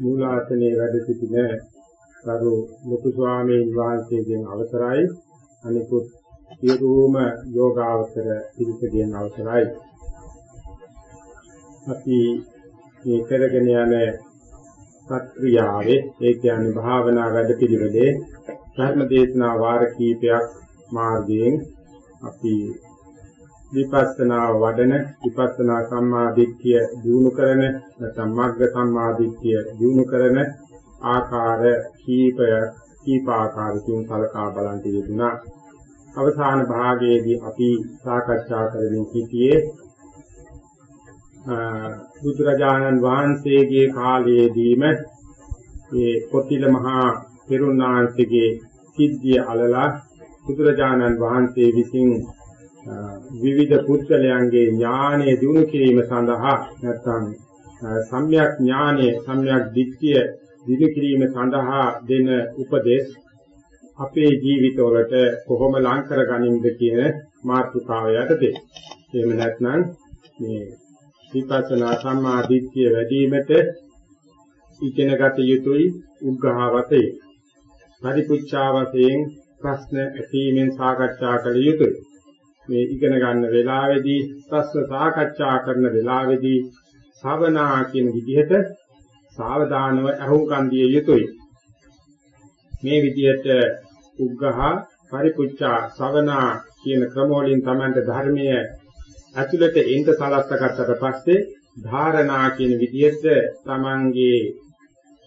මූලාසනයේ වැඩ සිටින කරු ලොකු ස්වාමීන් වහන්සේගෙන් අවසරයි. අනිකුත් සියලුම යෝගාවචර පිරිසගෙන් අවසරයි. අපි මේ කරගෙන යන සත්‍ක්‍රියාවේ ඒ කියන්නේ භාවනා වැඩපිළිවෙලේ ධර්ම දේශනා වාර කීපයක් මාර්ගයෙන් අපි විපස්සනා වඩන විපස්සනා සම්මාදිට්ඨිය දිනු කරන නැත්නම් මග්ග සම්මාදිට්ඨිය දිනු කරන ආකාර කීපය කීප ආකාරකින් කලකා බලන් තිබුණා. අවසාන භාගයේදී අපි සාකච්ඡා කරමින් සිටියේ බුදුරජාණන් වහන්සේගේ කාලයේදීම මේ පොතිල මහා පෙරුණාන්සේගේ සිද්ධිය අලලා බුදුරජාණන් වහන්සේ විසින් විවිධ පුද්ගලයන්ගේ ඥානය දිනු කිරීම සඳහා නැත්නම් සම්‍යක් ඥානය සම්‍යක් දිට්ඨිය දිනු කිරීම සඳහා දෙන උපදේශ අපේ ජීවිතවලට කොහොම ලං කරගනින්ද කියන මාතෘකාව යටතේ. එහෙම නැත්නම් මේ විපස්සනා සම්මා දිට්ඨිය වැඩිවීමට ඉගෙනගත යුතුයි උග්ඝාවතේ. පරිපුච්ඡා වශයෙන් ප්‍රශ්න ඇසීමෙන් සාකච්ඡා කළ යුතුයි. මේ ඉගෙන ගන්න වෙලාවේදී ප්‍රශ්න සාකච්ඡා කරන වෙලාවේදී ශ්‍රවණා කියන විදිහට සාවධානව අහුම්කන් දිය යුතුයි. මේ විදිහට උග්ඝහ පරිපුච්ඡා ශ්‍රවණා කියන ක්‍රම වලින් තමයි ධර්මයේ ඇතුළත එන්න සලස්සගත්තට පස්සේ ධාරණා කියන විදිහට තමන්ගේ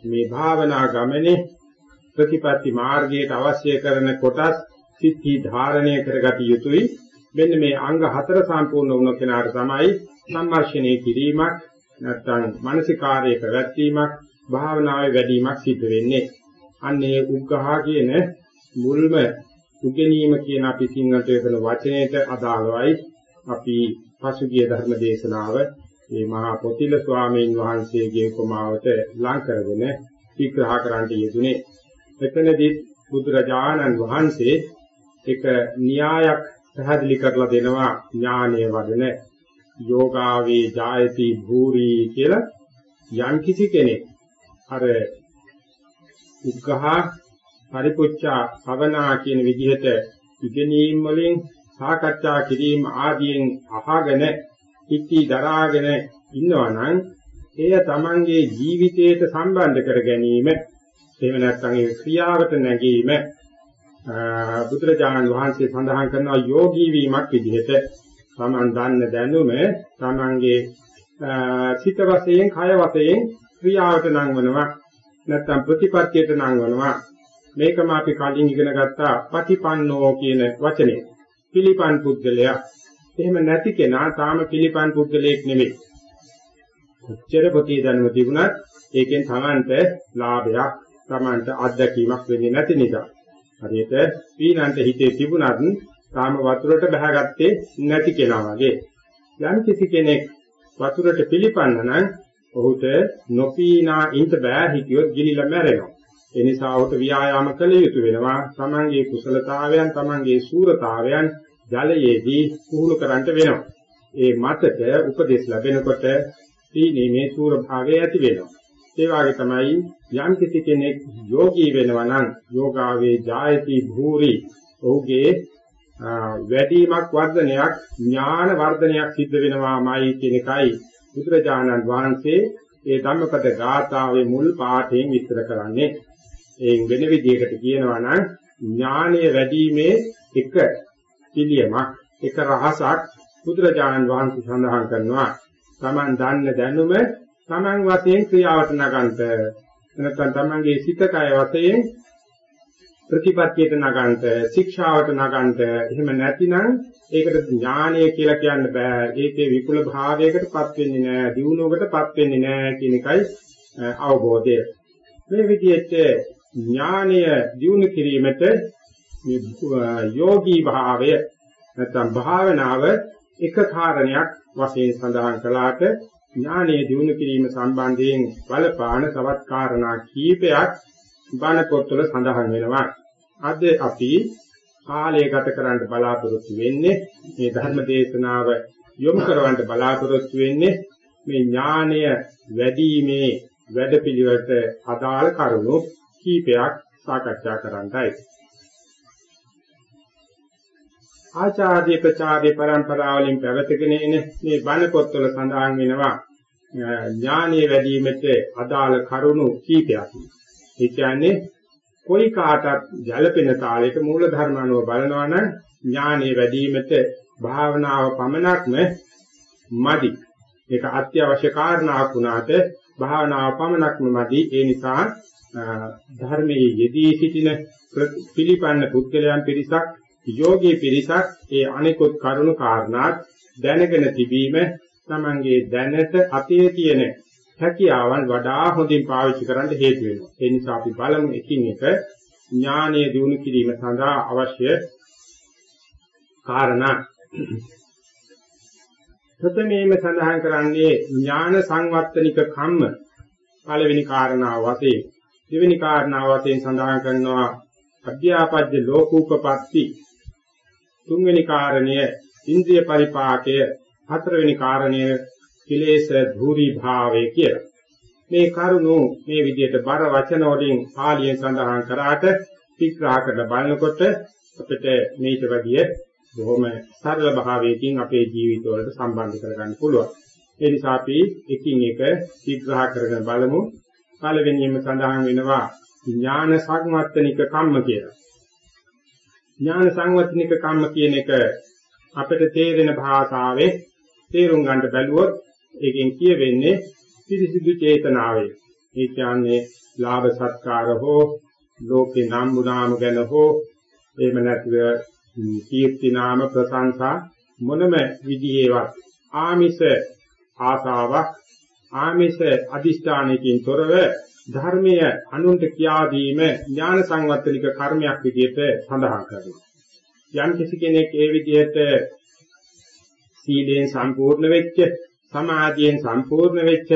මේ භාවනා ගමනේ ප්‍රතිපatti මාර්ගයට අවශ්‍ය කරන කොටස් සිද්ධි ධාරණය කරගatiya යුතුයි මෙන්න මේ අංග හතර සම්පූර්ණ වුණ කෙනාට තමයි සම්මර්ෂණය කිරීමක් නැත්නම් මානසිකාරයේ පැවැත්වීමක් භාවනාවේ වැඩිවීමක් සිද්ධ වෙන්නේ. අන්නේ උග්ඝහා කියන මුල්ම උගෙනීම කියන අපි සිංහලට යොදන වචනයට අදාළවයි අපි පසුගිය ධර්ම දේශනාව මේ මහා පොතිල ස්වාමීන් වහන්සේගේ උපමාවට ලං කරගෙන විග්‍රහ කරන්න යෙදුනේ. එතනදී බුදුරජාණන් වහන්සේ එක න්‍යායක් පැහැදිලි කරලා දෙනවා ඥානයේ වදන යෝගාවේ ජායති භූරි කියලා යම් කිසි කෙනෙක් අර උග්ඝහ පරිපුච්ඡා භවනා කියන විදිහට ඉගෙනීම් වලින් සාකච්ඡා කිරීම ආදියෙන් අහගෙන ඉති දරාගෙන ඉන්නවනම් එය තමන්ගේ ජීවිතයට සම්බන්ධ කර ගැනීම එහෙම නැත්නම් ඒ ක්‍රියාවට නැගීම බුදුරජාණන් වහන්සේ සඳහන් කරනවා යෝගී වීමක් විදිහට. තමන් දන්න දැනුම තමන්ගේ සිත වශයෙන් කය වශයෙන් ක්‍රියාවට නංවනවා. නැත්නම් ප්‍රතිපත්තියට නංවනවා. මේකම අපි කලින් ඉගෙන ගත්තා පටිපන්නෝ කියන වචනේ. පිළිපන් පුද්ගලයා. එහෙම නැති කෙනා තාම පිළිපන් පුද්ගලයෙක් නෙවෙයි කොච්චර පොතේ දැනුම තිබුණත් ඒකෙන් තමන්ට ලාභයක් තමන්ට අත්දැකීමක් වෙන්නේ නැති නිසා. හරියට පීනන්ට හිතේ තිබුණත් තාම වතුරට බහගත්තේ නැති කෙනා වගේ. යම් කිසි කෙනෙක් වතුරට පිළිපන්න නම් ඔහුට නොපීනා ඉඳ බෑ හිතියොත් ගිලිලා මැරෙනවා. ඒ නිසා ඔහුට ව්‍යායාම කළ යුතු වෙනවා. තමන්ගේ කුසලතාවයන්, තමන්ගේ සූරතාවයන් ජලයේදී පුහුණු කරන්නට වෙනවා. ඒ මතට උපදෙස් ලැබෙනකොට සීනීමේ සූර භාවය ඇති වෙනවා. ඒ වගේ තමයි යම් කිසි කෙනෙක් යෝගී වෙනවා නම් යෝගාවේ ජායති භූරි ඔහුගේ වැඩිමක් වර්ධනයක් ඥාන වර්ධනයක් සිද්ධ වෙනවාමයි කියන එකයි බුදුරජාණන් වහන්සේ ඒ ධම්මපද ගාථාවේ මුල් පාඨයෙන් විස්තර කරන්නේ. එයින් වෙන විදිහකට කියනවා නම් ඥානය වැඩිීමේ එක පිළියමක් එක රහසක් බුදුරජාණන් වහන්සේ සඳහන් කරනවා. Taman දන්න දැනුම Taman වශයෙන් ක්‍රියාවට නගන්ට. නැත්නම් Tamanගේ සිත කය වශයෙන් ප්‍රතිපත්තියට නගන්ට ශික්ෂාවට නගන්ට. එහෙම නැතිනම් ඒකට ඥානය කියලා කියන්න බෑ. ඒකේ විපුල භාවයකටපත් වෙන්නේ නෑ. දියුණුවකටපත් වෙන්නේ නෑ කියන එකයි අවබෝධය. මේ විදිහට ඥානය දියුණු කිරීමට මේ යෝගී භාවය නැත්නම් භාවනාව එක කාරණයක් වශයෙන් සඳහන් කළාට ඥානයේ දිනු කිරීම සම්බන්ධයෙන් බලපාන තවත් කාරණා කීපයක් බණ පොත්වල සඳහන් වෙනවා. අද අපි කාලය ගත කරන්න බලාපොරොත්තු වෙන්නේ මේ ධර්ම දේශනාව යොමු කරවන්න බලාපොරොත්තු වෙන්නේ මේ ඥානය වැඩිීමේ වැඩපිළිවෙලට අදාළ කරුණු කීපයක් සාකච්ඡා කරන්නයි. ආචාර්ය ප්‍රචාරේ પરම්පරාවලින් පැවතගෙන එන මේ බණ පොත්වල සඳහන් වෙනවා ඥානීය වැඩිවීමට අදාළ කරුණු කීපයක්. ඒ කියන්නේ කොයි කාටත් ගැළපෙන තාලයක මූල ධර්ම අනුව බලනවා නම් ඥානීය වැඩිවීමට භාවනාව පමණක්ම මදි. ඒක අත්‍යවශ්‍ය කාරණාවක් වුණාට භාවනාව පමණක්ම මදි. ඒ නිසා ධර්මයේ යෙදී සිටින පිළිපන්න පුද්ගලයන් පිරිසක් යෝගී පිරිසක් ඒ අනිකුත් කරුණු කාරණාත් දැනගෙන තිබීම තමන්ගේ දැනට අතේ තියෙන හැකියාවන් වඩා හොඳින් පාවිච්චි කරන්න හේතු වෙනවා. ඒ නිසා අපි බලමු එකින් එක ඥානීය දිනු කිරීම සඳහා අවශ්‍ය කාරණා. ප්‍රථමයෙන්ම සඳහන් කරන්නේ ඥාන සංවත්තනික කම්ම පළවෙනි කාරණාව වශයෙන් දෙවෙනි කාරණාව වශයෙන් සඳහන් කරනවා අධ්‍යාපද්‍ය ලෝකූපපත්ති තුන්වෙනි කාරණය ඉන්ද්‍රිය පරිපාකය හතරවෙනි කාරණය කිලේශ ධූරි භාවය කියලා. මේ කරුණු මේ විදිහට බර වචන වලින් පාලියෙන් සඳහන් කරාට විග්‍රහ කරලා බලනකොට අපිට මේට වැඩිය බොහොම සරල භාවයකින් අපේ ජීවිතවලට සම්බන්ධ කරගන්න පුළුවන්. ඒ නිසා අපි එකින් එක විග්‍රහ කරගෙන බලමු. පළවෙනියෙන්ම සඳහන් වෙනවා ඥාන සංවත්තනික කම්ම කියලා. ඥාන සංවත්තනික කම්ම කියන එක අපිට තේරෙන භාෂාවේ තේරුම් ගන්න බැලුවොත් ඒකෙන් කියවෙන්නේ පිරිසිදු චේතනාවේ. ඒ කියන්නේ ලාභ සත්කාර හෝ ලෝකේ නම් බුනාම ගැන හෝ එහෙම නැතිව කීර්ති නාම ප්‍රශංසා මොනම විදිහේවත් ආමිෂ ආසාවක් ආමිෂ අදිෂ්ඨානයකින් තොරව ධර්මීය අනුන්ට කියා දීම ඥාන සංවත්තනික කර්මයක් විදිහට සඳහන් කරනවා. යම් කිසි කෙනෙක් ඒ විදිහට සීලයෙන් සම්පූර්ණ වෙච්ච, සමාධියෙන් සම්පූර්ණ වෙච්ච,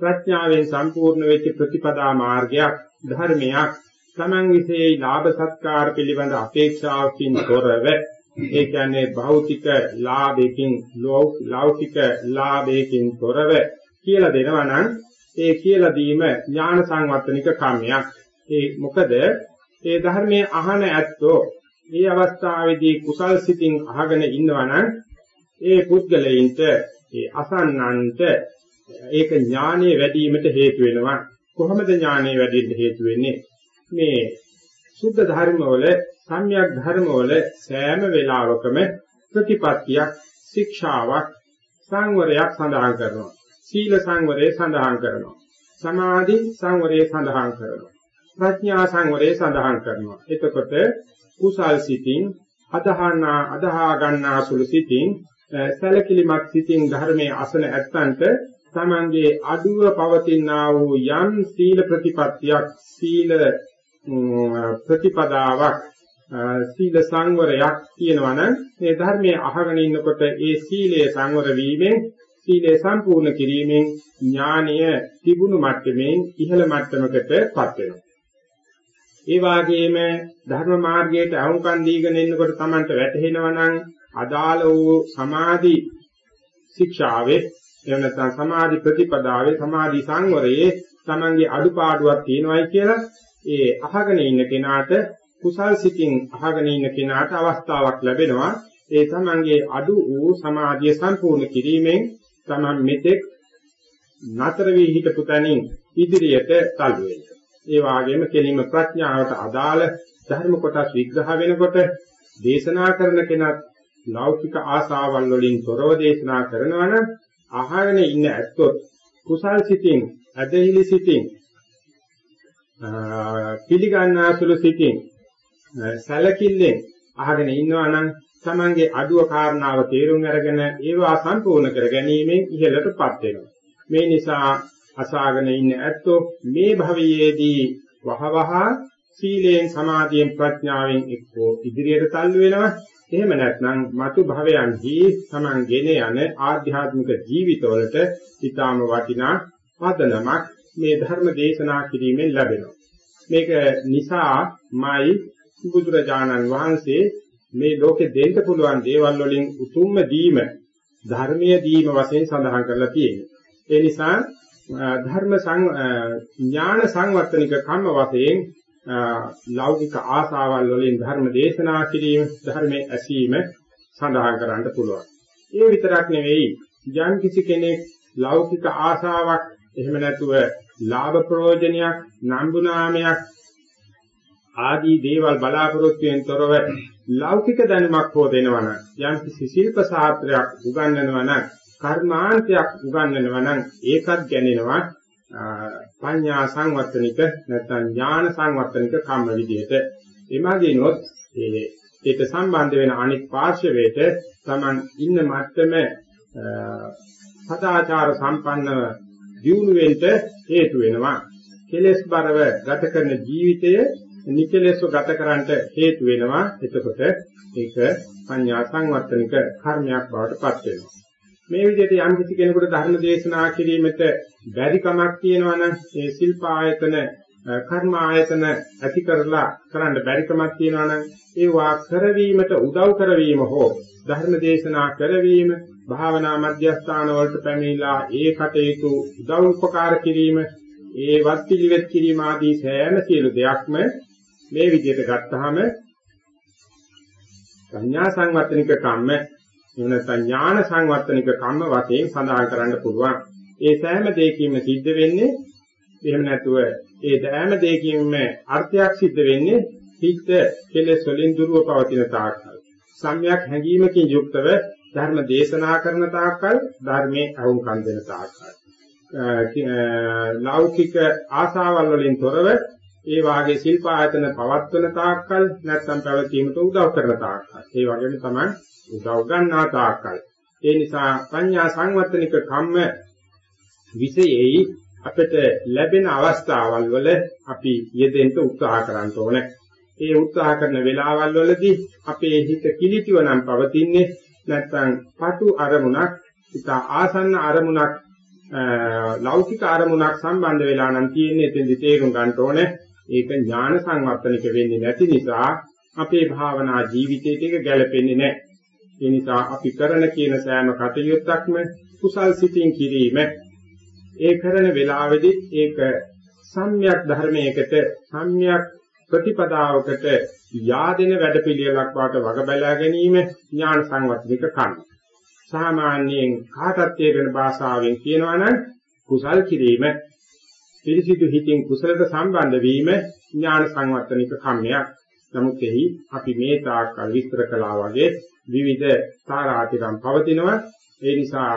ප්‍රඥාවෙන් සම්පූර්ණ වෙච්ච ප්‍රතිපදා මාර්ගයක් ධර්මයක් තමන් විශේෂ ලාභ සත්කාර පිළිබඳ අපේක්ෂාවකින් තොරව ඒ කියන්නේ භෞතික ලාභයකින් ලෞකික ලාභයකින් තොරව කියලා දෙනවා නම් ඒ කියලා දීම ඥාන සංවර්ධනික කර්මයක්. ඒ මොකද ඒ ධර්මයේ අහන ඇත්තෝ මේ අවස්ථාවේදී කුසල් සිතින් අහගෙන ඉන්නවා නම් ඒ පුද්ගලයින්ට ඒ අසන්නන්ට ඒක ඥානෙ වැඩි වීමට හේතු වෙනවා. කොහොමද ඥානෙ වැඩි වෙන්න හේතු වෙන්නේ? මේ සුද්ධ ධර්මවල සම්‍යක් ධර්මවල සෑම වෙලාවකම ප්‍රතිපත්තියක් ශික්ෂාවක් සංවරයක් සඳහන් කරනවා. සීල සංවරය සඳහන් කරනවා. සමාධි සංවරය සඳහන් කරනවා. ප්‍රඥා සංවරය සඳහන් කරනවා. එතකොට කුසල් සිතින් අදහනා අදහා ගන්නා සුළු සිතින් සැලකිලිමත් සිතින් ධර්මයේ අසන ඇත්තන්ට තමන්ගේ අඩුව පවතිනා වූ යම් සීල ප්‍රතිපත්තියක් සීල ප්‍රතිපදාවක් සීල සංවරයක් තියෙනවනම් මේ ධර්මයේ අහගෙන ඉන්නකොට ඒ සීලය සංවර වීමෙන් සීලය සම්පූර්ණ කිරීමෙන් ඥානීය තිබුණු මට්ටමින් ඉහළ මට්ටමකටපත් වෙනවා. ඒ වාගේම ධර්ම මාර්ගයට අහුම්කන් දීගෙන ඉන්නකොට Tamanට වැටහෙනවා නම් අදාළ වූ සමාධි ශික්ෂාවේ එහෙම නැත්නම් සමාධි ප්‍රතිපදාවේ සමාධි සංවරයේ Tamanගේ අඩුපාඩුවක් තියෙනවායි කියලා ඒ අහගෙන ඉන්න කෙනාට කුසල් සිතින් අහගෙන ඉන්න කෙනාට අවස්ථාවක් ලැබෙනවා ඒ Tamanගේ අඩු වූ සමාධිය සම්පූර්ණ කිරීමෙන් Taman මෙතෙක් නතර වී හිටපු තැනින් ඉදිරියට තල්ලු වෙන්න. ඒ වාගේම කෙලින්ම ප්‍රඥාවට අදාළ ධර්ම කොටස් විග්‍රහ වෙනකොට දේශනා කරන කෙනත් ලෞකික ආශාවල් වලින් තොරව දේශනා කරනවා නම් අහගෙන ඉන්න ඇත්තොත් කුසල් සිතින් ඇදහිලි සිතින් පිළිගන්නාසුළු සිතින් සැලකිල්ලෙන් අහගෙන ඉන්නවා නම් තමන්ගේ අඩුව කාරණාව තේරුම් අරගෙන ඒවා සම්පූර්ණ කර ගැනීමෙන් ඉහළටපත් වෙනවා. මේ නිසා අසාගෙන ඉන්න ඇත්තෝ මේ භවයේදී වහවහ සීලයෙන් සමාධියෙන් ප්‍රඥාවෙන් එක්කෝ ඉදිරියට තල්ලු වෙනවා. එහෙම නැත්නම් මතු භවයන්හි තමන් ගෙන යන ආධ්‍යාත්මික ජීවිතවලට ඊටාම වටිනා පදනමක් මේ ධර්ම දේශනා කිරීමෙන් ලැබෙනවා. මේක නිසාමයි බුදුරජාණන් වහන්සේ මේ ලෝකෙ දෙන්න පුළුවන් දේවල් වලින් උතුම්ම දීම ධර්මීය දීම වශයෙන් සඳහන් කරලා තියෙනවා. ඒ නිසා ධර්ම ඥාන සංවර්ධනික කම්ම වශයෙන් ලෞකික ආසාවල් වලින් ධර්ම දේශනා කිරීම ධර්මයේ ඇසීම සඳහන් කරන්න පුළුවන්. ඒ විතරක් නෙවෙයි යම් කිසි කෙනෙක් ලෞකික ආසාවක් එහෙම නැතුව ලාභ ප්‍රයෝජනයක් නම්බුනාමයක් ආදී දේවල් බලාපොරොත්තුෙන් තොරව ලෞකික දැනුමක් හෝ දෙනවනම් යම් කිසි ශිල්ප ශාස්ත්‍රයක් උගන්වනවා නම් කර්මාන්තයක් උගන්වනවා නම් ඒකත් ගැනෙනවා පඤ්ඤා සංවර්ධනික නැත්නම් ඥාන සංවර්ධනික කම්ම විදියට. එමගිනොත් ඒ ඒක සම්බන්ධ වෙන අනිත් පාර්ශවයට Taman ඉන්න මට්ටම සදාචාර සම්පන්නව දියුණු වෙන්න හේතු වෙනවා. කෙලෙස් බරව ගත කරන ජීවිතය නිකලෙස්ව ගත කරන්නට හේතු වෙනවා. එතකොට ඒක පඤ්ඤා සංවර්ධනික කර්මයක් බවට පත් වෙනවා. මේ විදිහට යම් කිසි කෙනෙකුට ධර්ම දේශනා කිරීමට බැරි කමක් තියෙනවා නම් ඒ ශිල්ප ආයතන කර්ම ආයතන ඇති කරලා කරන්න බැරි කමක් තියෙනවා නම් ඒවා කරවීමට උදව් කරවීම හෝ ධර්ම දේශනා කරවීම භාවනා මධ්‍යස්ථාන වලට පැමිණලා ඒ කටයුතු උදව් උපකාර කිරීම ඒ වත් පිළිවෙත් කිරීම ආදී සෑම සියලු දෙයක්ම මේ විදිහට ගත්තාම සංඥා සංවර්ධනික කම්ම එවනත් ඥාන සංවර්ධනික කම්ම වශයෙන් සඳහන් කරන්න පුළුවන්. ඒ සෑම දෙයකින්ම සිද්ධ වෙන්නේ එහෙම නැතුව ඒ සෑම දෙයකින්ම අර්ථයක් සිද්ධ වෙන්නේ හිත කෙලෙස් වලින් දුරව පවතින තාක්කල්. සම්‍යක් හැඟීමකින් යුක්තව ධර්ම දේශනා කරන තාක්කල් ධර්මයේ අහුම්කම් දෙන තාක්කල්. ලෞකික ආශාවල් වලින් තොරව ඒ වාගේ ශිල්ප ආයතන පවත්වන තාක්කල් නැත්නම් පැවතීමට උදව් කරන තාක්කල්. ඒ වගේම තමයි උදව් ගන්නා තාක්කල්. ඒ නිසා පඤ්ඤා සංවත්තනික කම්ම විශේෂයි අපිට ලැබෙන අවස්ථාවල් වල අපි යෙදෙන්න උත්සාහ කරන්න ඕනේ. ඒ උත්සාහ කරන වෙලාවල් වලදී අපේ හිත කිලිටිව නම් පවතින්නේ නැත්නම් පටු අරමුණක්, ඉතා ආසන්න අරමුණක්, ලෞකික අරමුණක් සම්බන්ධ වෙලා නම් තියෙන්නේ එතෙන්දි තේරුම් ගන්න ඕනේ. ඒක ඥාන සංවර්ධනික වෙන්නේ නැති නිසා අපේ භාවනා ජීවිතයට ඒක ගැලපෙන්නේ නැහැ. ඒ නිසා අපි කරන කියන සෑම කටයුත්තක්ම කුසල් සිතින් කිරීම ඒ කරන වෙලාවෙදි ඒක සම්‍යක් ධර්මයකට සම්‍යක් ප්‍රතිපදාවකට yaadෙන වැඩපිළිවෙලක් වාට වග බලා ගැනීම ඥාන සංවර්ධනික කර්ම. සාමාන්‍යයෙන් කාටත් තේරෙන භාෂාවෙන් කියනවා නම් කුසල් කිරීම පිරිසිදු හිතින් කුසලට සම්බන්ධ වීම ඥාන සංවර්ධනික කර්මයක්. නමුත් එහි අපි මේ තාක්කල් විස්තර කළා වගේ විවිධ තාරාතිරම් පවතිනවා. ඒ නිසා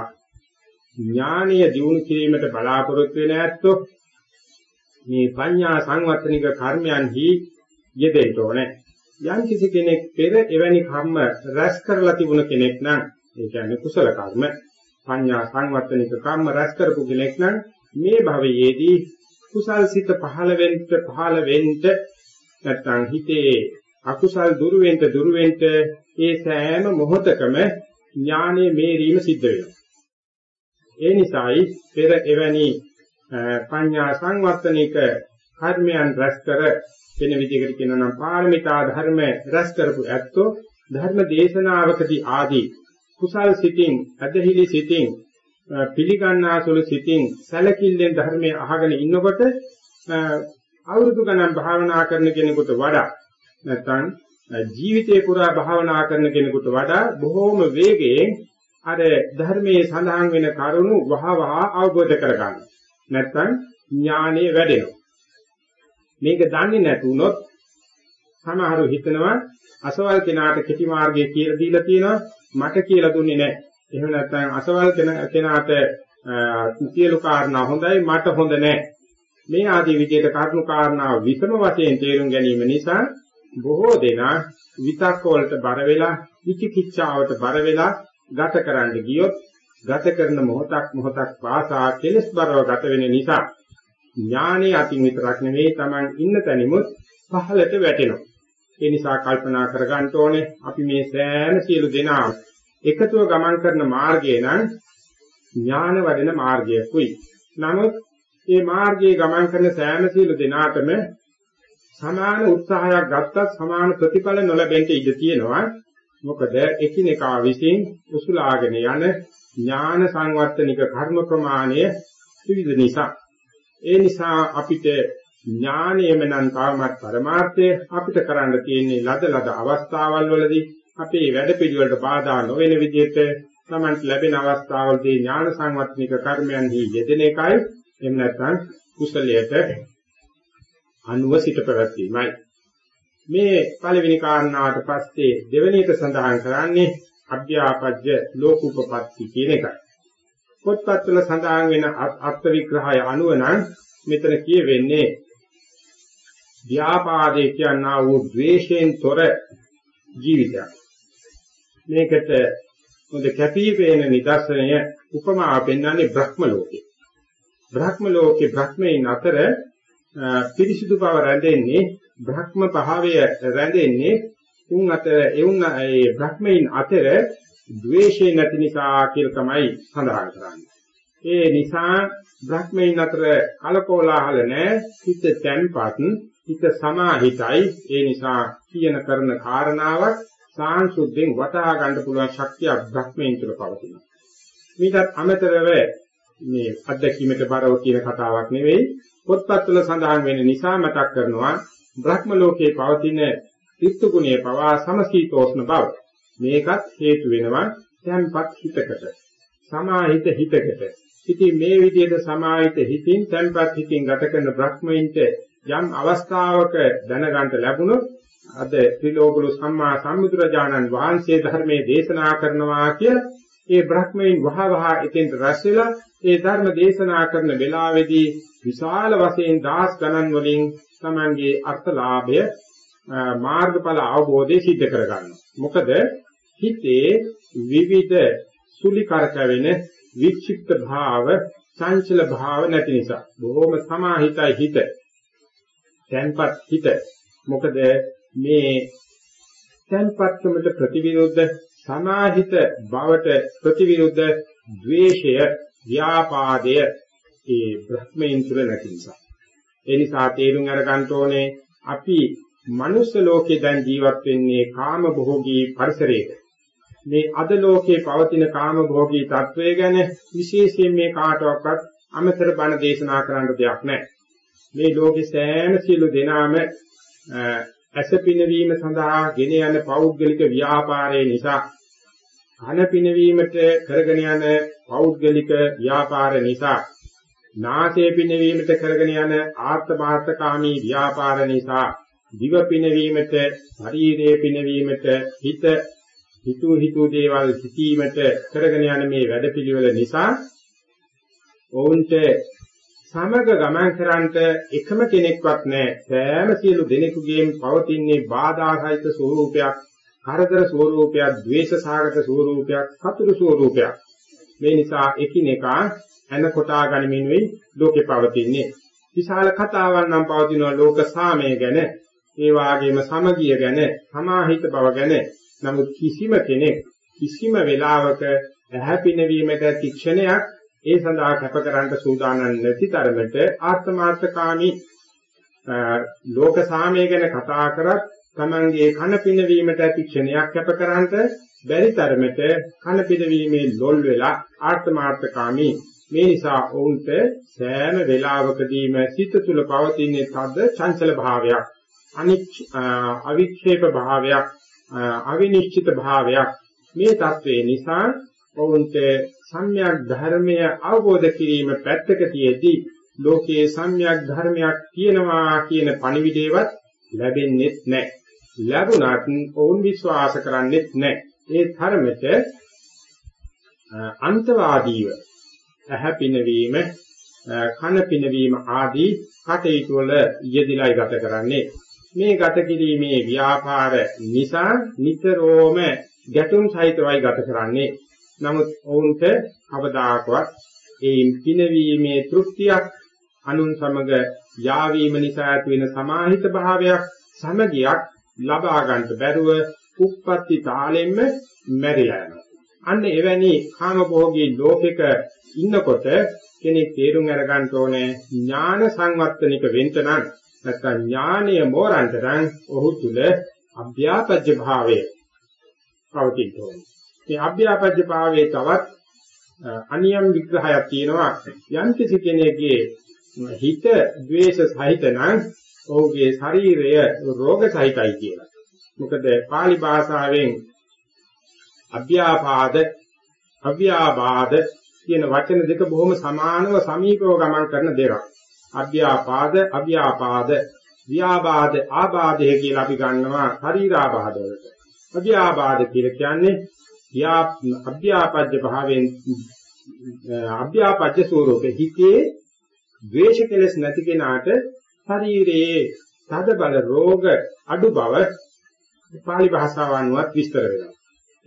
ඥානීය දියුණු කිරීමට බලාපොරොත්තු වෙන ඇත්තෝ මේ පඤ්ඤා සංවර්ධනික කර්මයන්හි යෙදෙන්න ඕනේ. යම් කිසි කෙනෙක් පෙර එවැනි කර්ම රැස් කරලා තිබුණ කෙනෙක් නම් ඒ කියන්නේ කුසල කර්ම පඤ්ඤා සංවර්ධනික කර්ම රැස් කරපු කෙනෙක් නම් මේ භවයේදී කුසල් සිත පහළ වෙන්න පහළ වෙන්න නැත්නම් හිතේ අකුසල් දුරු වෙන්න දුරු වෙන්න ඒ සෑම මොහොතකම ඥානයේ මේරීම සිද්ධ වෙනවා. ඒ නිසායි පෙර එවැනි පඤ්ඤා සංවර්ධනික කර්මයන් රැස් කර වෙන විදිහකට කියනවා නම් පාරමිතා ධර්ම රැස් කරපු ඇත්තෝ ධර්ම දේශනාවකදී ආදී කුසල් සිතින් අධහිලි සිතින් පිළිගන්නාසුළු සිතින් සැලකිල්ලෙන් ධර්මයේ අහගෙන ඉන්නකොට අවුරුදු ගණන් භාවනා කරන කෙනෙකුට වඩා නැත්නම් ජීවිතේ පුරා භාවනා කරන කෙනෙකුට වඩා බොහෝම වේගයෙන් අර ධර්මයේ සඳහන් වෙන කරුණු වහවහ අවබෝධ කරගන්න. නැත්නම් ඥානෙ වැඩෙනවා. මේක දන්නේ නැතුනොත් සමහරව හිතනවා අසවල් කෙනාට කෙටි මාර්ගය කියලා දීලා තියෙනවා මට කියලා දුන්නේ නැහැ. එහෙම නැත්නම් අසවල් කෙනාට සියලු කාරණා හොඳයි මට හොඳ නැහැ. මේ ආදී විදිහට කරුණු කාරණා විසම වශයෙන් තේරුම් ගැනීම නිසා බොහෝ දෙනා විතක්ක වලට බර වෙලා විචිකිච්ඡාවට බර වෙලා ගත කරන්න ගියොත් ගත කරන මොහොතක් මොහොතක් වාසා කෙලස් බරව ගත වෙන නිසා ඥානෙ අතින් විතරක් නෙවෙයි Taman ඉන්න තැනිමුත් පහළට වැටෙනවා. ඒ නිසා කල්පනා කරගන්න ඕනේ අපි මේ සෑම සියලු දෙනා එකතුව ගමන් කරන මාර්ගය නම් ඥාන වඩන මාර්ගයකුයි. නමුත් මේ මාර්ගයේ ගමන් කරන සෑම සියලු දෙනාටම සමාන උත්සාහයක් ගත්තත් සමාන ප්‍රතිඵල නොලැබෙන්න ඉඩ තියෙනවා. මොකද එකිනෙකා විසින් උසුලාගෙන යන ඥාන සංවර්ධනික කර්ම ප්‍රමාණය විවිධ නිසා ඒ නිසා අපිට ඥානයම නම් තාමත් පරමාර්ථය අපිට කරන්න තියෙන්නේ ලද ලද අවස්ථාවල් වලදී අපේ වැඩ පිළිවෙලට බාධා නොවන විදිහට තමන්ට ලැබෙන අවස්ථාවලදී ඥාන සංවත්නික කර්මයන්හි යෙදෙන එකයි. එහෙම නැත්නම් කුසලයට අනුව සිට පැවැත්වීමයි. මේ පළවෙනි කාරණාවට පස්සේ දෙවෙනි එක සඳහන් කරන්නේ අභ්‍යාපජ්‍ය ලෝකුපපත්ති කියන එකයි. පොත්පත්වල සඳහන් වෙන අර්ථ විග්‍රහය අනුව නම් මෙතන කියවෙන්නේ ව්‍යාපාදේ කියනා වූ ද්වේෂයෙන් තොර ජීවිතයක්. මේකට හොඳ කැපී පෙනෙන නිදර්ශනය උපමාව පෙන්වන්නේ බ්‍රහ්ම ලෝකේ. බ්‍රහ්ම ලෝකේ බ්‍රහ්මයන් අතර පිරිසිදු බව රැඳෙන්නේ බ්‍රහ්ම භාවය රැඳෙන්නේ උන් අතර එවුන් ඒ බ්‍රහ්මයන් අතර ද්වේෂය නැති නිසා කියලා තමයි සඳහන් කරන්නේ. ඒ නිසා බ්‍රහ්මයන් අතර කලකෝලාහල නැහැ, හිත තැන්පත්, හිත සමාහිතයි. ඒ නිසා කියන කරන කාරණාවක් සාංශුද්ධෙන් වටහා ගන්න පුළුවන් ශක්තිය බ්‍රහ්මයන් තුළ පවතිනවා. මේකත් අමතරව මේ අධ්‍යක්ීමට බරව කියන කතාවක් නෙවෙයි. පොත්පත්වල සඳහන් වෙන නිසා මතක් කරනවා බ්‍රහ්ම ලෝකයේ පවතින ත්‍රිත්තු ගුණයේ පවා සමසීතෝෂ්ණ බව. මේකත් හේතු වෙනවා තැන්පත් හිතකට සමාහිත හිතකට. ඉතින් මේ විදිහට සමාහිත හිතින් තැන්පත් හිතින් ගත කරන බ්‍රහ්මයින්ට යම් අවස්ථාවක දැනගන්න ලැබුණොත් අද ත්‍රිලෝකලු සම්මා සම්බුදුරජාණන් වහන්සේ ධර්මයේ දේශනා කරනවා කිය ඒ බ්‍රහ්මයින් වහ වහ එතෙන්ට රැස් වෙලා ඒ ධර්ම දේශනා කරන වෙලාවේදී විශාල වශයෙන් දහස් ගණන් වලින් Tamange අර්ථලාභය මාර්ගඵල අවබෝධය සිද්ධ කරගන්නවා. මොකද හිතේ විවිධ සුලි කරකවෙන වික්ෂිප්ත භාව සංචල භාව නැති නිසා බොහොම සමාහිතයි හිත තැන්පත් හිත මොකද මේ තැන්පත්කමට ප්‍රතිවිරුද්ධ සමාහිත බවට ප්‍රතිවිරුද්ධ ද්වේෂය ව්‍යාපාදය ඒ බ්‍රහ්මයෙන් තුල නැති නිසා ඒ නිසා තේරුම් අරගන්න ඕනේ අපි මනුස්ස ලෝකේ දැන් ජීවත් වෙන්නේ කාම භෝගී පරිසරයක මේ අද ලෝකේ පවතින කාම භෝගී තත්වය ගැන විශේෂයෙන් මේ කාටවත් අමතර බණ දේශනා කරන්න දෙයක් නැහැ. මේ ලෝකේ සෑම සියලු දෙනාම ඇස පිනවීම සඳහා ගෙන යන පෞද්ගලික ව්‍යාපාරය නිසා කන පිනවීමට කරගෙන යන පෞද්ගලික ව්‍යාපාර නිසා නාසය පිනවීමට කරගෙන යන ආත්මාර්ථකාමී ව්‍යාපාර නිසා දිව පිනවීමට ශරීරයේ පිනවීමට හිත හිතුව හිතුව දේවල් සිටීමට කරගෙන යන මේ වැඩපිළිවෙල නිසා ඔවුන්ට සමග ගමන් කරන්ට එකම කෙනෙක්වත් නැහැ. සෑම සියලු දෙනෙකුගේම පවතින්නේ බාධාසහිත ස්වરૂපයක්, හරතර ස්වરૂපයක්, ද්වේෂසහගත ස්වરૂපයක්, සතුරු ස්වરૂපයක්. මේ නිසා එකිනෙකා ඇන කොටා ගනිමින් වෙයි ලෝකේ පවතින්නේ. විශාල කතාවක් නම් පවතිනවා ලෝක සාමය ගැන, ඒ වාගේම සමගිය ගැන, සමාහිත බව ගැන. නමුත් කිසිම කෙනෙක් කිසිම වෙලාවක ඇහැ පිනවීමට තික්ෂණයක් ඒ සඳහා කැප කරන්න සූදානම් නැති තරමට ආත්මාර්ථකාමී ලෝක සාමය ගැන කතා කරත් Tamange කන පිනවීමට ඇති ක්ෂණයක් කැපකරන්ට බැරි තරමට කන පිනවීමේ ලොල් වෙලා ආත්මාර්ථකාමී මේ නිසා ඔවුන්ට සෑම වෙලාවකදීම සිත තුළ පවතින තද චංචල භාවයක් අනිච් අවික්ෂේප භාවයක් අවිනිශ්චිත භාවයක්. මේ தત્වේ නිසා ඔවුන්ට සම්‍යක් ධර්මය අවබෝධ කිරීම පැත්තක තියේදී ලෝකයේ සම්‍යක් ධර්මයක් තියෙනවා කියන පණිවිඩේවත් ලැබෙන්නේ නැහැ. ලැබුණත් ඔවුන් විශ්වාස කරන්නේ නැහැ. ඒ ධර්මෙට අන්තවාදීව ඇහැ පිනවීම, කන පිනවීම ආදී කටයුතු වල යෙදිලායි ගත කරන්නේ. මේ ගත කිරීමේ ව්‍යාපාර නිසා නිතරම ගැටුම් සහිතවයි ගත කරන්නේ. නමුත් ඔවුන්ට කවදාකවත් ඒ පිනවීමේ තෘප්තියක් අනුන් සමග යාවීම නිසා ඇති වෙන සමාහිත භාවයක් සමගියක් ලබා ගන්නට බැරුව උප්පත්ති තාලෙන්න මැරිලා යනවා. අන්න එවැනි කාමභෝගී ලෝකෙක ඉන්නකොට කෙනෙක් තේරුම් අරගන්න ඕනේ ඥාන සංවත්තනික වෙන්න නම් නැත්නම් ඥානීය මෝරන්ට නම් ඔහු තුල අභ්‍යාපජ්‍ය භාවය පවතින්න ඕනේ. මේ අභ්‍යාපජ්‍ය භාවයේ තවත් අනියම් විග්‍රහයක් තියෙනවා යම් කිසි කෙනෙකුගේ හිත ද්වේෂ සහිත නම් ඔහුගේ ශරීරය රෝග සහිතයි කියලා. මොකද pāli භාෂාවෙන් අභ්‍යාපාද අභ්‍යාබාධ කියන වචන දෙක බොහොම සමානව සමීපව ගමන් කරන දෙකක්. අභ්‍යාපාද අභ්‍යාපාද ව්‍යාබාධ ආබාධය කියලා අපි ගන්නවා ශරීරාබාධ වලට. අභ්‍යාබාධ කියලා කියන්නේ යා අභ්‍යාපජ්‍ය භාවයෙන් අභ්‍යාපජ්‍ය ස්වරූපේ හිතේ ද්වේෂ කෙලස් නැති කෙනාට ශරීරයේ තද බල රෝග අඩු බව පාලි භාෂාව අනුවත් විස්තර වෙනවා.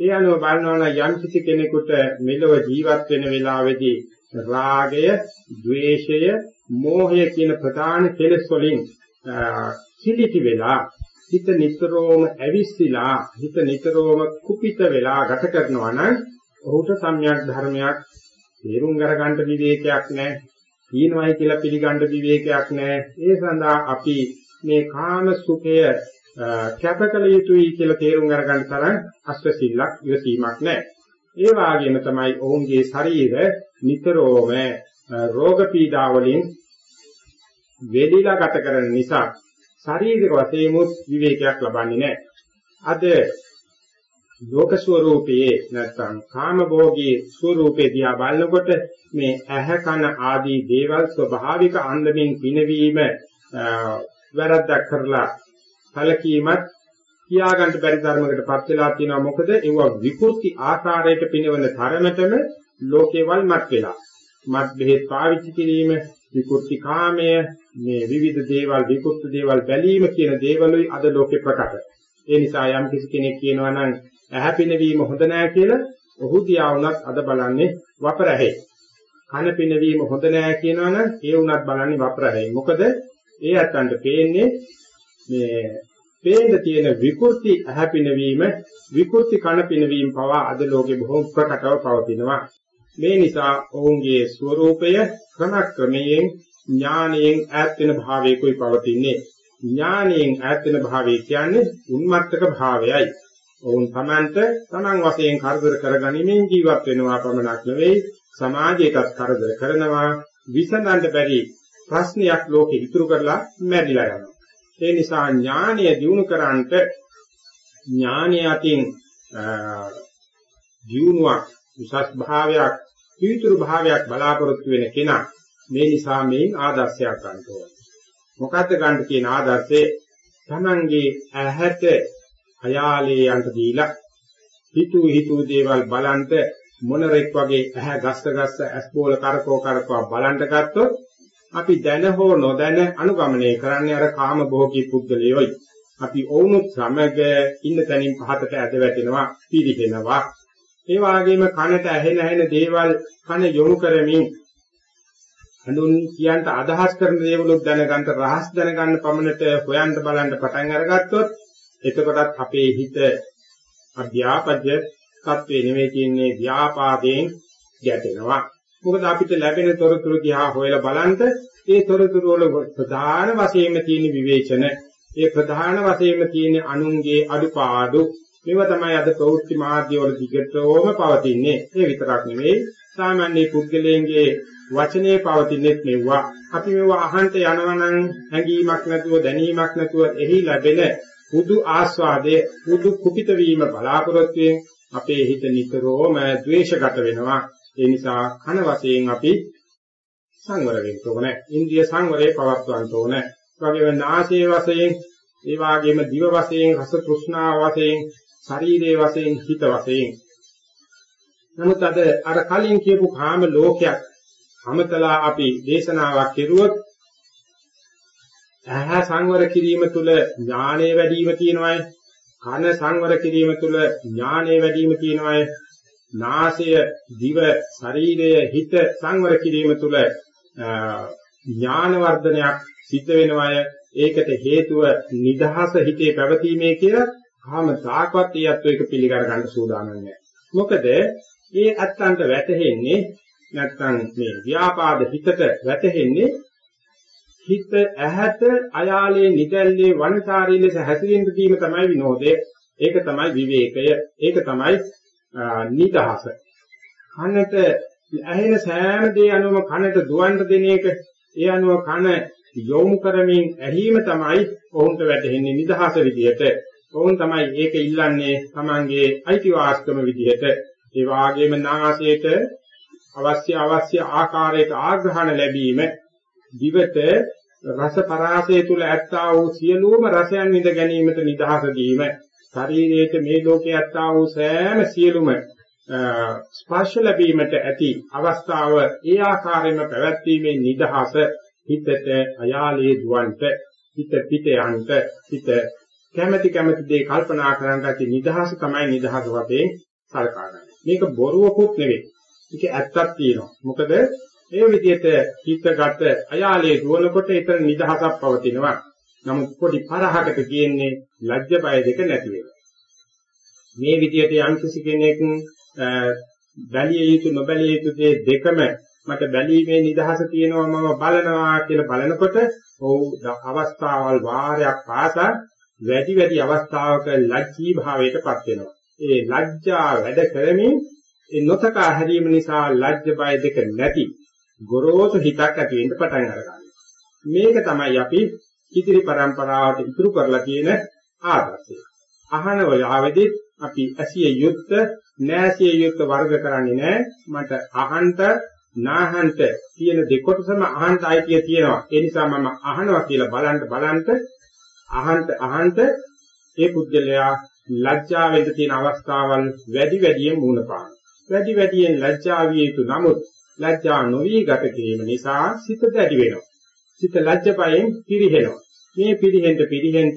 ඒ අනුව බලනවා නම් යම් කිසි කෙනෙකුට මෙලොව ජීවත් වෙන වෙලාවේදී රාගය, ద్వේෂය, මෝහය කියන ප්‍රධාන කෙලෙස් වලින් කිලිටි වෙලා හිත නිතරම ඇවිස්සීලා හිත නිතරම කුපිත වෙලා ගත කරනවා නම් ඔහුට සම්‍යක් ධර්මයක් තේරුම් ගන්න විවේකයක් නැහැ. තියෙනවයි කියලා පිළිගන්න විවේකයක් නැහැ. ඒ සඳහා අපි මේ කාම සුඛය කැපකල යුතුයි කියලා තේරුම් අරගන්න තරම් අස්වැසිල්ලක් ඉවසීමක් නැහැ. ඒ වාගේම තමයි ඔවුන්ගේ ශරීර නිතරම රෝග පීඩා වලින් වෙලිලා ගත කරන නිසා ශාරීරික වශයෙන් විවේකයක් ලබන්නේ නැහැ. අද ලෝක ස්වરૂපයේ නැත්නම් කාම භෝගී ස්වરૂපේ දිහා බලනකොට මේ ඇහැ කන ආදී දේවල් ස්වභාවික අන්දමින් පිනවීම වැරද්දක් කරලා කලකීමත් කියාගන්න බැරි ධර්මයකටපත් වෙලා තියෙනවා මොකද ඒවා විකෘති ආකාරයට පිනවන තරමටම ලෝකේවල් මත් වෙලා මත් බෙහෙත් පාවිච්චි කිරීම විකෘති කාමය මේ විවිධ දේවල් විකෘති දේවල් බැලීම කියන දේවලුයි අද ලෝකේ ප්‍රකට. ඒ නිසා යම් කිසි කෙනෙක් කියනවා නම් ඇහැ පිනවීම හොඳ නෑ කියලා ඔහු දිහා වුණත් අද බලන්නේ වපරැහේ කන පිනවීම හොඳ නෑ කියනවනම් ඒ වුණත් බලන්නේ වපරැහේ මොකද ඒ අතන්ට පේන්නේ මේ පේන්න තියෙන විකෘති ඇහැ පිනවීම විකෘති කන පිනවීම පවා අද ලෝකේ බොහොම ප්‍රකටව පවතිනවා. මේ නිසා ඔවුන්ගේ ස්වરૂපය ක්‍රමක්‍රමයෙන් ඥානයෙන් ඈත් වෙන භාවයකයි පවතින්නේ. ඥානයෙන් ඈත් වෙන භාවය කියන්නේ උන්මත්තක භාවයයි. ඔවුන් තමන්ට තමන් වශයෙන් කරදර කරගනිමින් ජීවත් වෙනවා පමණක් නෙවෙයි සමාජයටත් කරදර කරනවා විසඳන්න බැරි ප්‍රශ්නයක් ලෝකෙ ඉතුරු කරලා මැරිලා යනවා. ඒ නිසා ඥානය දිනු කරාන්ට ඥානය අතින් දිනුවක් උසස් භාවයක් පිවිතුරු භාවයක් බලාපොරොත්තු වෙන කෙනා මේ නිසා මේන් ආදර්ශයක් ගන්න ඕනේ. මොකද්ද ගන්න කියන ආදර්ශේ තමන්ගේ ඇහැට අයාලේ යන්ට දීලා හිතු හිතු දේවල් බලන්ට මොනරෙක් වගේ ඇහැ ගස්ස ගස්ස ඇස් බෝල කරකෝ කරකෝ බලන්ට ගත්තොත් අපි දැන හෝ නොදැන අනුගමනය කරන්නේ අර කාම භෝගී පුද්ගලයෝයි. අපි ඔවුනුත් සමග ඉන්න තැනින් පහතට ඇද වැටෙනවා, පිරිහෙනවා. ඒ වගේම කනට ඇහෙන ඇහෙන දේවල් කන යොමු කරමින් හඳුන් කියන්ට අදහස් කරන දේවලුත් දැනගන්න රහස් දැනගන්න පමණට හොයන්න බලන්න පටන් අරගත්තොත් එතකොටත් අපේ හිත අධ්‍යාපජ්‍ය තත්වේ නෙමෙයි කියන්නේ ව්‍යාපාදයෙන් ගැටෙනවා මොකද අපිට ලැබෙන තොරතුරු දිහා හොයලා බලන්න ඒ තොරතුරු වල ප්‍රධාන වශයෙන්ම තියෙන විවේචන, ඒ ප්‍රධාන වශයෙන්ම තියෙන අනුන්ගේ අඩුපාඩු මේවා තමයි අද ප්‍රවෘත්ති මාධ්‍ය වල දිගටම පවතින්නේ. ඒ විතරක් නෙවෙයි සාමාන්‍ය පුද්ගලයන්ගේ වචනේ පවතිනෙත් නෙවුවා. අපි මේවා අහන්ට යනවනම් හැඟීමක් නැතුව දැනීමක් නැතුව එහි ලැබෙන පුදු ආස්වාදයේ පුදු කුපිත වීම බලාපොරොත්තුෙන් අපේ හිත නිතරම ද්වේෂගත වෙනවා. ඒ නිසා කන වශයෙන් අපි සංවර වෙන්න ඕනේ. ඉන්ද්‍රිය සංවරේ පවත්වන්න ඕනේ. වගේම නාසයේ වශයෙන්, ඒ වගේම දිව වශයෙන්, රස තෘෂ්ණාව වශයෙන්, ශරීරයේ වශයෙන්, හිත වශයෙන්. නමුත් අද අර කලින් කියපු කාම ලෝකයක් අමතලා අපි දේශනාවක් කෙරුවොත් ඇහැ සංවර කිරීම තුළ ඥානය වැඩි වීම තියෙනවායි. කන සංවර කිරීම තුළ ඥානය වැඩි වීම තියෙනවායි. නාසය දිව ශරීරය හිත සංවර කිරීම තුළ ඥාන වර්ධනයක් සිද්ධ වෙනවාය. ඒකට හේතුව නිදහස හිතේ පැවතීමේ කියලා කාම තාකවත් ඒ අත්ව එක පිළිගර ගන්න සූදානම් නැහැ. මොකද ඒ අත්තන්ට වැටහෙන්නේ නැත්නම් මේ ව්‍යාපාද හිතට වැටහෙන්නේ හිත ඇහැට අයාලේ නිදැල්ලේ වනචාරී ලෙස හැසිරෙන්න දීම තමයි විනෝදය. ඒක තමයි විවේකය. ඒක තමයි නිදහස. කනට ඇහෙන සෑම දේ අනුවම කනට දුවන්න දෙන එක ඒ අනුව කන යොමු කරමින් ඇහිම තමයි ඔවුන්ට වැටහෙන්නේ නිදහස විදිහට. ඔවුන් තමයි ඒක ඉල්ලන්නේ Tamange අයිතිවාසිකම විදිහට. ඒ වාගේම නාසයට අවශ්‍ය අවශ්‍ය ආකාරයක ආග්‍රහණ ලැබීම දිවට රස පරාසය තුල ඇත්තා වූ සියලුම රසයන් විඳ ගැනීමට නිදහස දීම ශරීරයේ මේ ලෝකයේ ඇත්තා වූ සෑම සියලුම ස්පර්ශ ලැබීමට ඇති අවස්ථාව ඒ ආකාරයෙන්ම පැවැත්වීමේ නිදහස හිතට අයාලේ දුවන්ට හිත පිට යන්ට හිත කැමැති කැමැති දේ කල්පනා කරන්නට ඇති නිදහස තමයි නිදහස වශයෙන් සලකා ගන්න. මේක බොරුවකුත් නෙවෙයි. ඒක ඇත්තක් තියෙනවා. මොකද මේ විදිහට හිතගත අයාලේ දුවනකොට ඒතර නිදහසක් පවතිනවා. නමුත් පොඩි පරහකට කියන්නේ ලැජ්ජ බය දෙක නැති වෙනවා. මේ විදිහට යම් කිසි කෙනෙක් බැලිය යුතු නොබැලිය යුතු දේ දෙකම මට බැලීමේ නිදහස තියෙනවා මම බලනවා කියලා බලනකොට ඔව් අවස්ථාවල් වාරයක් පාසා වැඩි වැඩි අවස්ථාවක ලැජ්ජී භාවයටපත් වෙනවා. ඒ ලැජ්ජා වැඩ කරමින් ඒ නොතකා හැරීම නිසා ලැජ්ජ බය දෙක නැති ගොරෝසු හිතක් ඇති වෙන්න පටන් අරගන්නවා. මේක තමයි අපි ඉදිරි પરම්පරාවට ඉතුරු කරලා තියෙන ආදර්ශය. අහන වෙලාවෙදී අපි ඇසිය යුත්ත නෑසිය යුත්ත වර්ග කරන්නේ නෑ. මට අහන්ත නාහන්ත කියන දෙකොටසම අහන්ත අයිතිය තියෙනවා. ඒ නිසා මම අහනවා කියලා බලන්න බලන්න අහන්ත අහන්ත ඒ පුද්ගලයා ලැජ්ජාවෙන් තියෙන අවස්ථාවල් වැඩි වැඩියෙන් මුණ පානවා. වැඩි වැඩියෙන් ලැජ්ජා විය යුතු නමුත් ලැජ්ජා නොවි ගත කිරීම නිසා සිත දැඩි වෙනවා. සිත ලැජ්ජපයෙන් පිරිහෙනවා. මේ පිරිහෙන්න පිරිහෙන්න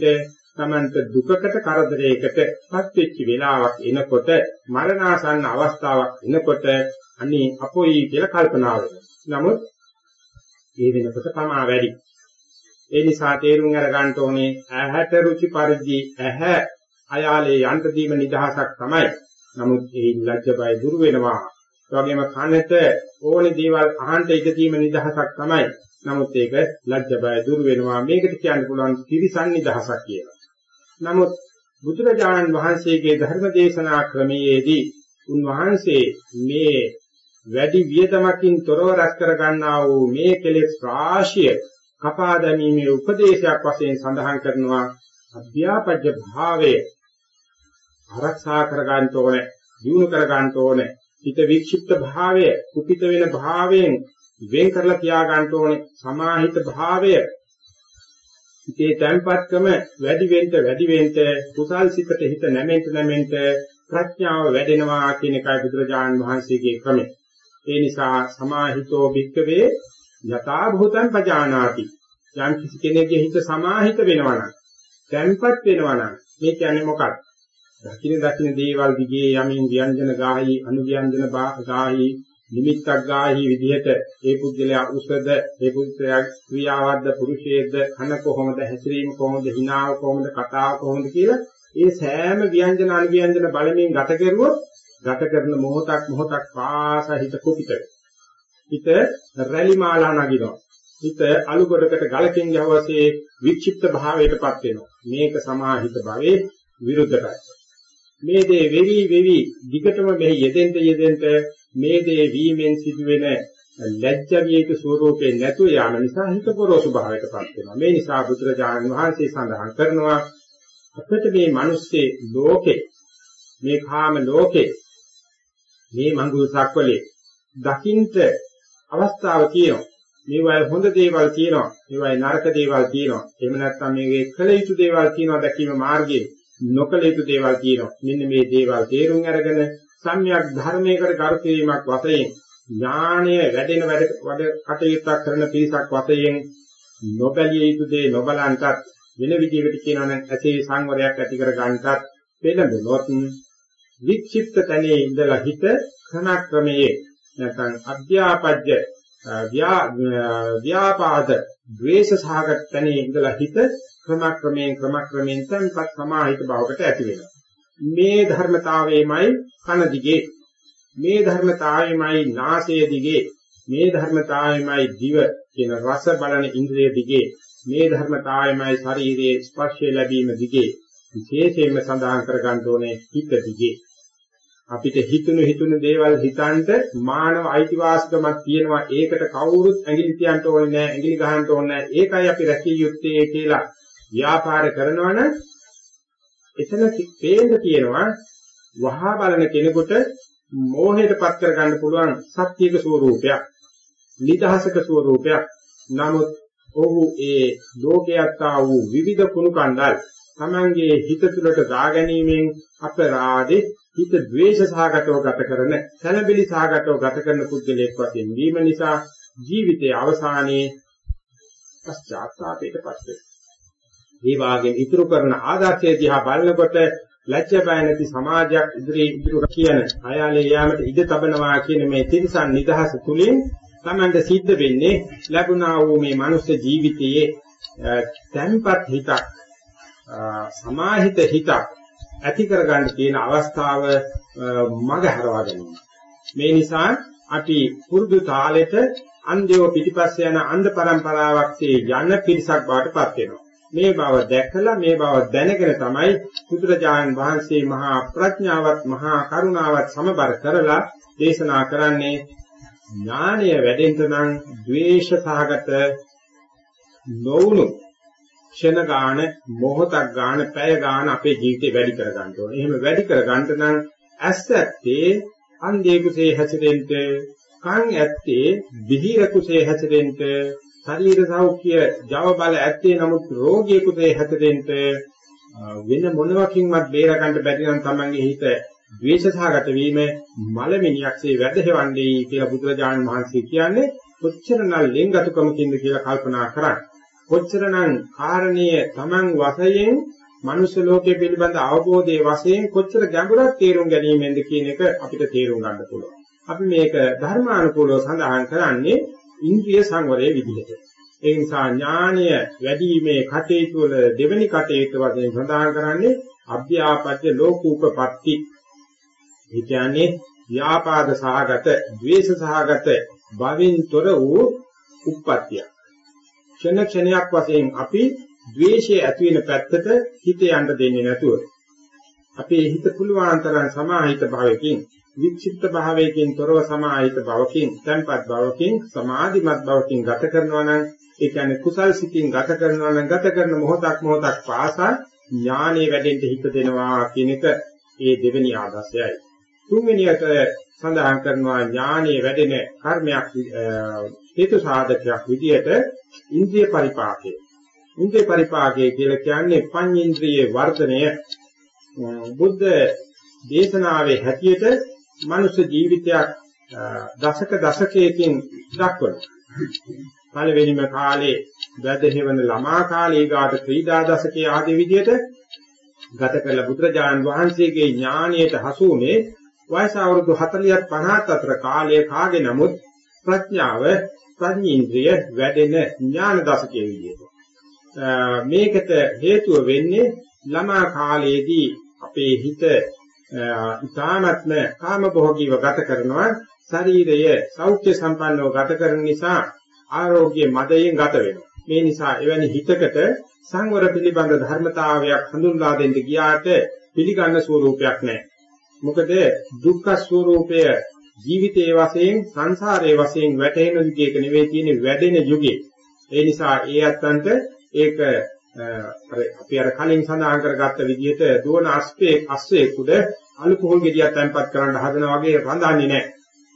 තමන්ට දුකකට කරදරයකටපත් වෙච්ච වෙලාවක් එනකොට මරණාසන්න අවස්ථාවක් එනකොට අනේ අපොයි කියලා කල්පනා වෙනවා. නමුත් ඒ වෙනකොට තමා වැඩි. ඒ නිසා තේරුම් අරගන්න ඕනේ ඇහැට රුචි පරිදි ඇහැ අයාලේ යන්ත දීම නිදහසක් තමයි. නමුත් ඒ ලැජ්ජ බය දුරු වෙනවා. ඒ වගේම කනට ඕනේ දේවල් අහන්න ඉඩ දීම නිදහසක් තමයි. නමුත් ඒක ලැජ්ජ බය දුරු වෙනවා. මේකට කියන්න පුළුවන් ත්‍රිසන් නිදහසක් කියලා. නමුත් බුදුරජාණන් වහන්සේගේ ධර්ම දේශනා ක්‍රමයේදී උන්වහන්සේ මේ වැඩි වියදමකින් තොරව රැස් කර ගන්නා වූ මේ කෙලෙස් රාශිය කපා දැමීමේ උපදේශයක් වශයෙන් සඳහන් කරනවා අධ්‍යාපජ්‍ය භාවයේ ආරක්ෂා කර ගන්න ඕනේ, දිනු කර ගන්න ඕනේ. හිත වික්ෂිප්ත භාවය, කුපිත වෙන භාවයෙන් වෙන් කරලා තියා ගන්න ඕනේ. සමාහිත භාවය හිතේ තැන්පත්කම වැඩි වෙන්න වැඩි වෙන්න කුසල් සිතට හිත නැමෙන්න නැමෙන්න ප්‍රඥාව වැඩෙනවා කියන එකයි බුදුරජාණන් වහන්සේගේ ක්‍රමය. ඒ නිසා සමාහිතෝ භික්කවේ යථා භූතං පජානාති. යම් කිසි කෙනෙකුගේ හිත සමාහිත වෙනවා නම්, තැන්පත් වෙනවා නම් මේ කියන්නේ මොකක්ද? දකින දකින දේවල් දිගේ යමින් ව්‍යංජන ගාහි අනුව්‍යංජන ගාහි නිමිත්තක් ගාහි විදිහට ඒ පුද්ගලයා උසද ඒ පුද්ගලයා ක්‍රියාවද්ද පුරුෂයේද කන කොහොමද හැසිරීම කොහොමද හිනාව කොහොමද කතාව කොහොමද කියලා ඒ සෑම ව්‍යංජන අනුව්‍යංජන බලමින් ගත කරුවොත් ගත කරන මොහොතක් මොහොතක් පාසා හිත කුපිත හිත රැලි මාලා නගිනවා හිත අලු කොටකට ගලකින් යවසේ වික්ෂිප්ත භාවයටපත් වෙනවා. මේක සමාහිත භවයේ විරුද්ධ පැත්ත. මේ දේ වෙවි වෙවි දිගටම මෙහි යෙදෙන්න යෙදෙන්න මේ දේ වීමෙන් සිදුවෙන ලැජ්ජවියක ස්වરૂපේ නැතු යාම නිසා හිත පොරොසු භාවයටපත් වෙනවා. මේ නිසා බුදුරජාණන් වහන්සේ සඳහන් කරනවා අපිට මේ මිනිස්සේ ලෝකේ මේ කාම ලෝකේ මේ මඟුල් සක්වලේ දකින්ට අවස්ථාව තියෙනවා. මේවයි හොඳ දේවල් තියෙනවා. මේවයි නරක දේවල් තියෙනවා. එහෙම නැත්නම් මේකේ කළ යුතු දේවල් තියෙනවා දැකීම මාර්ගයේ නොකළ යුතු දේවල් තියෙනවා. මෙන්න මේ දේවල් තේරුම් අරගෙන සම්‍යක් ධර්මයකට කරු කිරීමක් වශයෙන් ඥානය වැඩෙන වැඩ වැඩ කටයුත්තක් කරන පිරිසක් වශයෙන් නොබැලිය යුතු දේ නොබලන්ටත් වෙන විදිහකට කියනවා නම් ඇසේ සංවරයක් ඇති කර ගන්නටත් පෙළඹුණොත් වික්ෂිප්ත තැනේ ඉඳලා හිත ක්‍රමක්‍රමයේ නැත්නම් අධ්‍යාපජ්‍ය ව්‍යාපාද ද්වේෂ සහගත තැනේ ඉඳලා හිත ක්‍රමක්‍රමයෙන් ක්‍රමක්‍රමයෙන් තන්පත් සමාහිත භාවකට ඇති වෙනවා. මේ ධර්මතාවයමයි කන දිගේ. මේ ධර්මතාවයමයි නාසය දිගේ. මේ ධර්මතාවයමයි දිව කියන රස බලන ඉන්ද්‍රිය දිගේ. මේ ධර්මතාවයමයි ශරීරයේ ස්පර්ශය ලැබීම දිගේ. විශේෂයෙන්ම සඳහන් කර ගන්න ඕනේ හිත දිගේ. අපිට හිතුණු හිතුණු දේවල් හිතන්ට මානව අයිතිවාසිකමක් තියෙනවා. ඒකට කවුරුත් ඇඟිලි තියන්න ඕනේ නැහැ ඇඟිලි ගහන්න ඕනේ නැහැ ඒකයි අපි රැකිය යුත්තේ කියලා ව්‍යාපාර කරනවනම් එතන පේන්න තියෙනවා වහා බලන කෙනෙකුට මෝහයටපත් කර ගන්න පුළුවන් සත්‍යයක ස්වરૂපයක් නිදහසක ස්වરૂපයක් නමුත් ඔහු ඒ ලෝකයට ආ වූ විවිධ කුණු කණ්ඩල් තමන්ගේ හිත තුළට දා ගැනීමෙන් අපරාධේ හිත ද්වේෂ සහගතව ගත කරන සැලබිලි සහගතව ගත කරන පුද්ගලයෙක් වශයෙන් වීම නිසා ජීවිතයේ අවසානයේ පශ්චාත්තාපයටපත් වෙනවා. මේ වාගේ ඉතුරු කරන ආදර්ශය දිහා බලනකොට ලැජ්ජ බය නැති සමාජයක් ඉදිරියේ ඉදිරිය කියන අයාලේ යාමට ඉඩ තබනවා කියන මේ තිරසන් නිදහස තුලින් තමන්ට සිද්ධ වෙන්නේ ලැබුණා වූ මේ මනුස්ස ජීවිතයේ තැන්පත් හිතක් සමාහිත හිතක් ඇති කරගන්න තියෙන අවස්ථාව මග හරවා ගැනීම. මේ නිසා අපි පුරුදු තාලෙට අන්දේව පිටිපස්සේ යන අන්ධ પરම්පරාවක් යන පිරිසක් බවටපත් වෙනවා. මේ බව දැකලා මේ බව දැනගෙන තමයි බුදුරජාණන් වහන්සේ මහා ප්‍රඥාවත් මහා කරුණාවත් සමබර කරලා දේශනා කරන්නේ ඥානය වැඩෙන්න නම් ද්වේෂ සහගත නොවුණු ක්ෂණ ගාන මොහොතක් ගාන පැය ගාන අපේ ජීවිතේ වැඩි කර ගන්න ඕනේ. එහෙම වැඩි කර ගන්න නම් ඇස් ඇත්තේ අන්ධේ කුසේ හැසිරෙන්න, කන් ඇත්තේ විහිර කුසේ හැසිරෙන්න, ශරීර සෞඛ්‍ය ජව බල ඇත්තේ නමුත් රෝගී කුසේ හැසිරෙන්න වෙන මොනවකින්වත් බේර ගන්න බැරි නම් තමන්ගේ හිත ද්වේෂසහගත වීම මලමිනියක්සේ වැඩහෙවන්නේ කියලා බුදුරජාණන් වහන්සේ කියන්නේ කොච්චරනම් ලෙන්ගතුකමකින්ද කියලා කල්පනා කරන්නේ. කොච්චරනම් කාරණීය Taman වශයෙන් මනුෂ්‍ය ලෝකයේ පිළිබඳ අවබෝධයේ වශයෙන් කොච්චර ගැඹුරක් තේරුම් ගැනීමෙන්ද කියන එක අපිට තේරුම් ගන්න පුළුවන්. අපි මේක ධර්මානුකූලව සඳහන් කරන්නේ ඉන්ද්‍රිය සංවරයේ විදිහට. ඒ නිසා ඥානය වැඩිීමේ කටයුතු වල දෙවෙනි කටයුතු වශයෙන් සඳහන් කරන්නේ අභ්‍යාපත්‍ය ලෝකූපපත්ති. ඒ කියන්නේ ව්‍යාපාද සහගත, ද්වේෂ සහගත, භවින්තර වූ උප්පත්තිය. ක්ෂණ ක්ෂණයක් වශයෙන් අපි ද්වේෂය ඇති වෙන පැත්තට හිත යන්න දෙන්නේ නැතුව. අපේ හිත පුළුවන් තරම් සමාහිත භාවයකින් වික්ෂිප්ත භාවයකින් තොරව සමාහිත භවකින් tempat භවකින් සමාධිමත් භවකින් ගත කරනවා නම් ඒ කියන්නේ කුසල් සිතින් ගත කරනවා නම් ගත කරන මොහොතක් මොහොතක් පාසා ඥානෙ වැඩෙන්න හිත දෙනවා කියන එක ඒ දෙවෙනි ආදර්ශයයි. තුන්වෙනියට සඳහන් කරනවා ඥානෙ වැඩෙන කර්මයක් හේතු සාධකයක් විදිහට ඉන්ද්‍රිය පරිපාකය. ඉන්ද්‍රිය පරිපාකය කියලා කියන්නේ පඤ්චේන්ද්‍රියේ වර්ධනය බුද්ධ දේශනාවේ හැටියට මනුෂ්‍ය ජීවිතයක් දශක දශකයකින් දක්වන. පළවෙනිම කාලේ වැදහෙවන ළමා කාලේ ගාත ක්‍රීඩා දශකයේ ආදී විදිහට ගත කළ බුදුරජාණන් වහන්සේගේ ඥානයට හසු වුණේ වයස අවුරුදු 40ත් 50ත් අතර කාලයේ කාගේ නමුත් ප්‍රඥාව ප්‍රඥේන්ද්‍රිය වැඩෙන ඥාන දශකයේ විදිහට. මේකට හේතුව වෙන්නේ ළමා කාලයේදී අපේ හිත ඉතාමත්ම කාම භෝගීව ගත කරනවා ශරීරය සෞඛ්‍ය සම්පන්නව ගත කරන නිසා ආරෝග්‍ය මදයෙන් ගත වෙනවා. මේ නිසා එවැනි හිතකට සංවර පිළිබඳ ධර්මතාවයක් හඳුන්වා දෙන්න ගියාට පිළිගන්න ස්වરૂපයක් නැහැ. මොකද දුක්ඛ ස්වરૂපය ජීවිතයේ වශයෙන් සංසාරයේ වශයෙන් වැටෙන යුගයක නෙවෙයි තියෙන්නේ වැඩෙන යුගයේ. ඒ නිසා ඒ අත්තන්ට ඒක අපි අර කලින් සඳහන් කරගත්ත විදිහට දුවන අස්පේ අස්සේ කුඩ අලුකෝල් ගෙඩියක් තැම්පත් කරන්න හදනා වගේ රඳන්නේ නැහැ.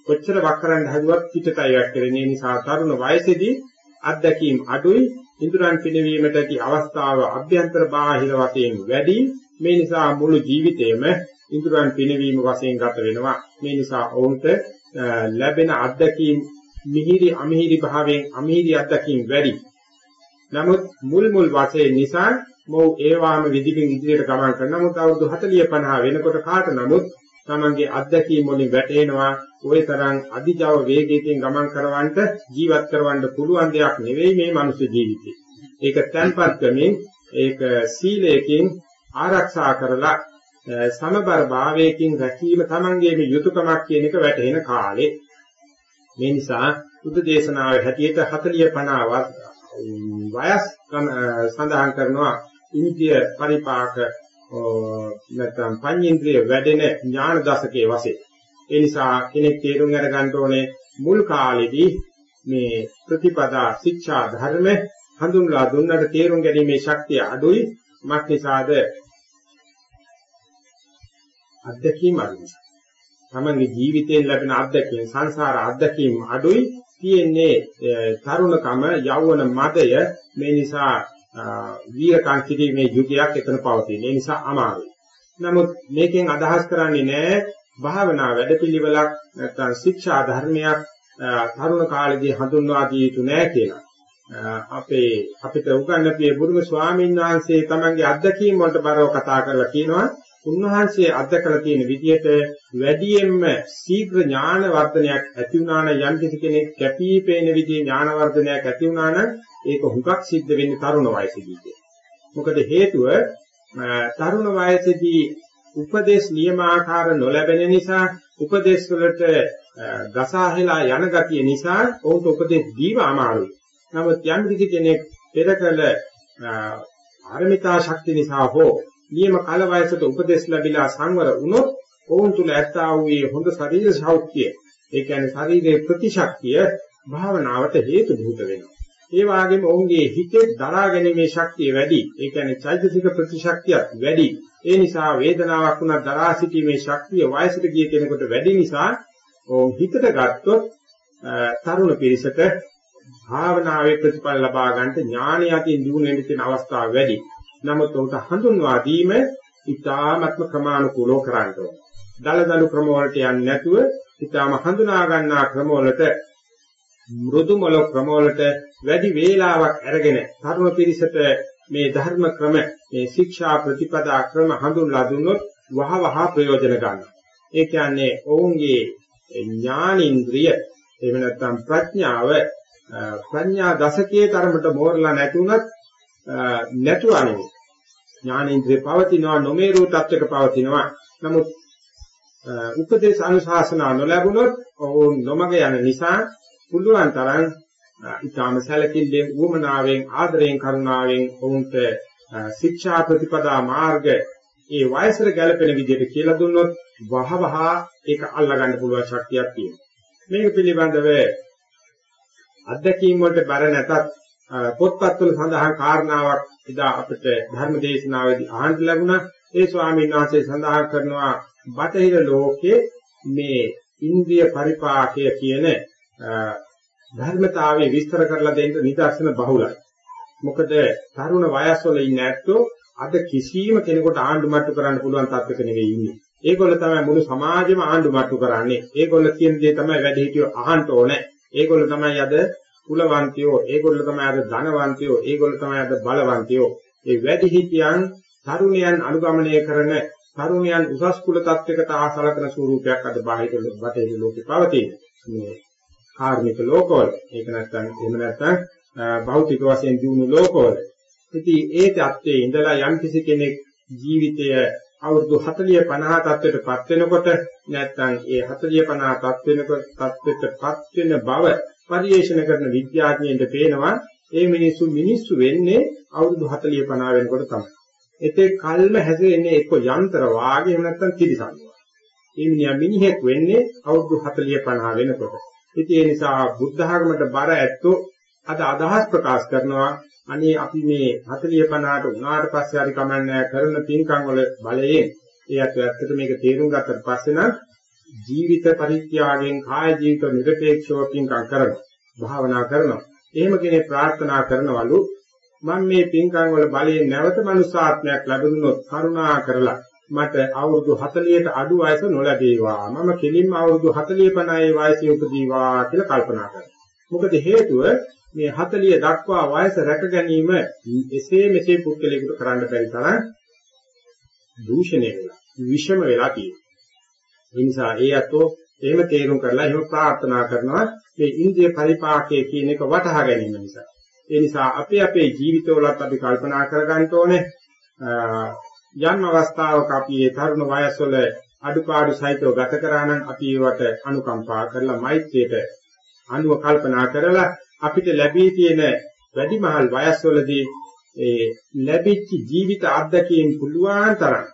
කොච්චර වක් කරන්න හදුවත් පිටතයි යක් කරන්නේ. නිසා තරුණ වයසේදී අත්දැකීම් අඩුයි ඉන්ද්‍රයන් පිනවීමට ඇති අවස්ථාව අභ්‍යන්තර බාහිර වශයෙන් වැඩි. මේ නිසා මුළු ජීවිතේම ඉන්ද්‍රයන් පිනවීම වශයෙන් ගත වෙනවා. මේ නිසා ඔවුන්ට ලැබෙන අත්දැකීම් මිහිරි අමිහිරි භාවයෙන් අමිහිරි අත්දැකීම් වැඩි. නමුත් මුල් මුල් වශයෙන් නිසා මොහු ඒවාම විදිහින් ඉදිරියට ගමන් කරන නමුත් අවුරුදු 40 50 වෙනකොට කාට නමුත් තමන්ගේ අත්දැකීම් වලින් වැටෙනවා ওই තරම් අධිජව වේගයකින් ගමන් කරවන්නට ජීවත් කරවන්න පුළුවන් දෙයක් නෙවෙයි මේ මනුෂ්‍ය ජීවිතය. ඒක තැන්පත් කරමින් ඒක සීලයෙන් ආරක්ෂා කරලා සමබර භාවයකින් රැකීම තමන්ගේ මේ යුතුයකමක් කියන එක වැටහෙන කාලේ මේ නිසා බුද්ධ දේශනාවේ හැටියට 40 50 වයස් සඳහන් කරනවා ඉන්ද්‍රිය පරිපාක නැත්නම් පඤ්චේන්ද්‍රිය වැඩෙන ඥාන දශකයේ වශයෙන්. ඒ නිසා කෙනෙක් තේරුම් අරගන්න ඕනේ මුල් කාලෙදී මේ ප්‍රතිපදා ශික්ෂා ධර්ම හඳුන්ලා දුන්නට තේරුම් ගැනීමේ ශක්තිය අඩුයි. මක් නිසාද අත්දැකීම් අඩුයි. තමන්ගේ ජීවිතයෙන් ලැබෙන අත්දැකීම් සංසාර අත්දැකීම් අඩුයි. තියෙන්නේ තරුණකම යෞවන මදය මේ නිසා වීරකම් කිරීමේ යුගයක් එතන පවතින. ඒ නිසා අමාරුයි. නමුත් මේකෙන් අදහස් කරන්නේ නැහැ භාවනා වැඩපිළිවෙලක් නැත්නම් ශික්ෂා ධර්මයක් තරුණ කාලේදී හඳුන්වා දිය යුතු නැහැ කියලා. අපේ අපිට උගන්වපිය බුදුම ස්වාමීන් වහන්සේ තමන්ගේ අත්දැකීම් වලට බරව කතා කරලා කියනවා උන්වහන්සේ අත්දකලා තියෙන විදිහට වැඩියෙන්ම ශීඝ්‍ර ඥාන වර්ධනයක් ඇති වුණා නම් යම් කිසි කෙනෙක් කැපී පෙනෙන විදිහේ ඥාන වර්ධනයක් ඇති වුණා නම් ඒක හුඟක් සිද්ධ වෙන්නේ තරුණ වයසේදී. මොකද හේතුව තරුණ වයසේදී උපදේශ නියමාකාර නොලැබෙන නිසා උපදේශ වලට ගසාහෙලා යන ගතිය නිසා ඔවුන්ට උපදේශ දීම අමාරුයි. නමුත් යම් කිසි කෙනෙක් පෙරකල ආරමිතා ශක්තිය නිසා හෝ නියම කල වයසට උපදේශ ලැබිලා සංවර වුණොත් ඔවුන් තුල ඇත්තා වූ හොඳ ශරීර සෞඛ්‍යය ඒ කියන්නේ ශරීරයේ ප්‍රතිශක්තිය භාවනාවට හේතු භූත වෙනවා. ඒ වගේම ඔවුන්ගේ හිතේ දරා ගැනීමේ ශක්තිය වැඩි. ඒ කියන්නේ චෛතසික ප්‍රතිශක්තියත් වැඩි. ඒ නිසා වේදනාවක් වුණා දරා සිටීමේ ශක්තිය වයසට ගිය කෙනෙකුට වැඩි නිසා ඔවුන් හිතට ගත්තොත් තරුණ පිරිසට භාවනාවේ ප්‍රතිඵල ලබා ගන්නට ඥානය අතින් දිනු වෙන්න තියෙන අවස්ථාව වැඩි. නමුත් උන්ට හඳුන්වා දීම ඉතාමත්ම ක්‍රමානුකූලව කරන්න ඕනේ. දලදලු ක්‍රම වලට යන්නේ නැතුව ඉතාම හඳුනා ගන්නා ක්‍රම වලට මෘදු මොල ක්‍රම වලට වැඩි වේලාවක් අරගෙන තරුණ පිරිසට මේ ධර්ම ක්‍රම මේ ශික්ෂා ප්‍රතිපදා ක්‍රම හඳුන්ලා දුන්නොත් වහ වහ ප්‍රයෝජන ගන්නවා. ඒ කියන්නේ ඔවුන්ගේ ඥානින්ද්‍රිය එහෙම නැත්නම් ප්‍රඥාව ප්‍රඥා දශකයේ තරමට මෝරලා නැතුණත් නැතුව නෙවෙයි. ඥානේන්ද්‍රය පවතිනවා නොමේරූ තත්වයක පවතිනවා. නමුත් උපදේශ අනුශාසනා නොලැබුණොත් ඔවුන් නොමග යන නිසා පුළුවන් තරම් ඊටාම සැලකිල්ලෙන් උවමනාවෙන් ආදරයෙන් කරුණාවෙන් ඔවුන්ට ශික්ෂා ප්‍රතිපදා මාර්ග ඒ වයසට ගැලපෙන විදිහට කියලා දුන්නොත් වහවහ ඒක අල්ලා ගන්න පුළුවන් ශක්තියක් තියෙනවා. මේක පිළිබඳව අත්දැකීම් වලට බර නැතත් පොත්පත්වල සඳහන් කාරණාවක් එදා අපිට ධර්ම දේශනාවේදී අහන්න ලැබුණා. ඒ ස්වාමීන් වහන්සේ සඳහන් කරනවා බටහිර ලෝකයේ මේ ඉන්ද්‍රිය පරිපාකය කියන ධර්මතාවය විස්තර කරලා දෙන්න නිදර්ශන බහුලයි. මොකද තරුණ වයස්වල ඉන්න ඇත්තෝ අද කිසියම් කෙනෙකුට ආණ්ඩු මට්ටු කරන්න පුළුවන් තත්ත්වක නෙවෙයි ඉන්නේ. ඒගොල්ල තමයි මුළු සමාජෙම ආණ්ඩු මට්ටු කරන්නේ. ඒගොල්ල කියන දේ තමයි වැඩි හිටියෝ අහන්න ඕනේ. ඒගොල්ල තමයි අද කුලවන්තයෝ ඒගොල්ලෝ තමයි අද ධනවන්තයෝ ඒගොල්ලෝ තමයි අද බලවන්තයෝ ඒ වැඩිහිටියන් තරුණයන් අනුගමනය කරන තරුණයන් උසස් කුල tattවයකට ආසලකන ස්වරූපයක් අද බාහිර බටහිර ලෝකේ පවතින මේ කාර්මික ලෝකවල ඒක නැත්නම් එහෙම නැත්නම් භෞතික වශයෙන් දිනු ලෝකවල ඉතින් ඒ tattවේ ඉඳලා යම් කිසි කෙනෙක් ජීවිතය අවුරුදු 40 50 තත්ත්වයටපත් වෙනකොට නැත්නම් ඒ 40 50 තත්ත්වෙනකොට තත්ත්වයටපත් වෙන බව පරිේශන කරන විද්‍යාඥයන්ට පේනවා ඒ මිනිස්සු මිනිස්සු වෙන්නේ අවුරුදු 40 50 වෙනකොට තමයි. ඒතේ කල්ම හැදෙන්නේ එක්ක යන්ත්‍ර වාගේ එහෙම නැත්නම් තිරිසන්. ඒ මිනිහා මිනිහෙක් වෙන්නේ අවුරුදු 40 50 වෙනකොට. ඉතින් ඒ නිසා බුද්ධ ධර්මයට බර ඇත්තෝ අද අදහස් ප්‍රකාශ කරනවා. අනේ අපි මේ 40 50ට උනාට පස්සේ හරි කමන්නේ කරන පින්කම් වල බලයෙන්. ඒ අත ඇත්තට මේක තේරුම් ගත්තට පස්සේ නම් ජීවිත පරිත්‍යාගයෙන් කාය ජීවිත නිරපේක්ෂව පින්කම් කරනවා. භාවනා කරනවා. එහෙම කෙනෙක් ප්‍රාර්ථනා කරනවලු මම මේ පින්කම් වල බලයෙන් නැවත මනුස්සාත්මයක් ලැබුණොත් කරුණා කරලා මට අවුරුදු 40ට අඩු වයස නොලැබේවා මම කෙලින්ම අවුරුදු 40 50 වයසේ උපදීවා කියලා කල්පනා කරනවා මොකද හේතුව මේ 40 දක්වා වයස රැක ගැනීම එසේ මෙසේ පුද්ගලයෙකුට කරන්න බැරි තරම් දූෂණය වෙලා විෂම වෙලා තියෙනවා. ඒ නිසා ඒ අතෝ එහෙම තේරුම් කරලා එහෙම ප්‍රාර්ථනා කරනවා මේ ඉන්ද්‍රිය පරිපාකයේ කියන එක වටහා ගැනීම නිසා. ඒ නිසා අපි අපේ ජීවිතවලත් අපි කල්පනා කරගන්න ඕනේ යම් අවස්ථාවක අපි ඒ තරුණ වයස්වල අඩුපාඩු සහිතව ගත කරා නම් අපි ඒවට අනුකම්පා කරලා මෛත්‍රියට අනුව කල්පනා කරලා අපිට ලැබී තියෙන වැඩිමහල් වයස්වලදී ඒ ලැබිච්ච ජීවිත අත්දැකීම් පුළුවන් තරම්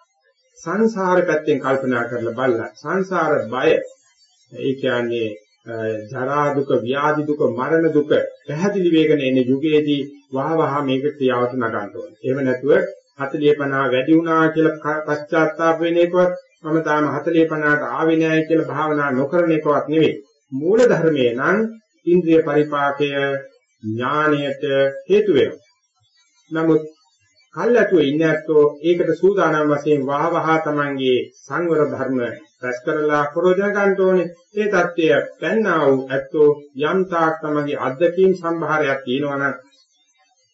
සංසාර පැත්තෙන් කල්පනා කරලා බලලා සංසාර බය ඒ කියන්නේ ජරා දුක ව්‍යාධි දුක මරණ දුක පැහැදිලි වේගන එන යුගයේදී වහ වහ මේක ක්‍රියාවට නගන්න ඕනේ. එහෙම නැතුව 40 50 වැඩි වුණා කියලා පශ්චාත්තාප වෙන එකවත් මම තාම 40 50ට ආවේ නැහැ කියලා භාවනා නොකරන එකවත් නෙවෙයි. මූල ධර්මයේ නම් ඉන්ද්‍රිය පරිපාකය ඥාණයට හේතු වෙනවා. නමුත් කල්ැතුවේ ඉන්නේ ඇත්තෝ ඒකට සූදානම් වශයෙන් වහවහ තමන්ගේ සංවර ධර්ම රැස් කරලා ප්‍රෝජන ගන්න ඕනේ. ඒ தත්ත්වය පැන්නා වූ ඇත්තෝ යම් තාක් තමන්ගේ අධ්‍යක්ීම් සම්භාරයක් තියෙනවා නම්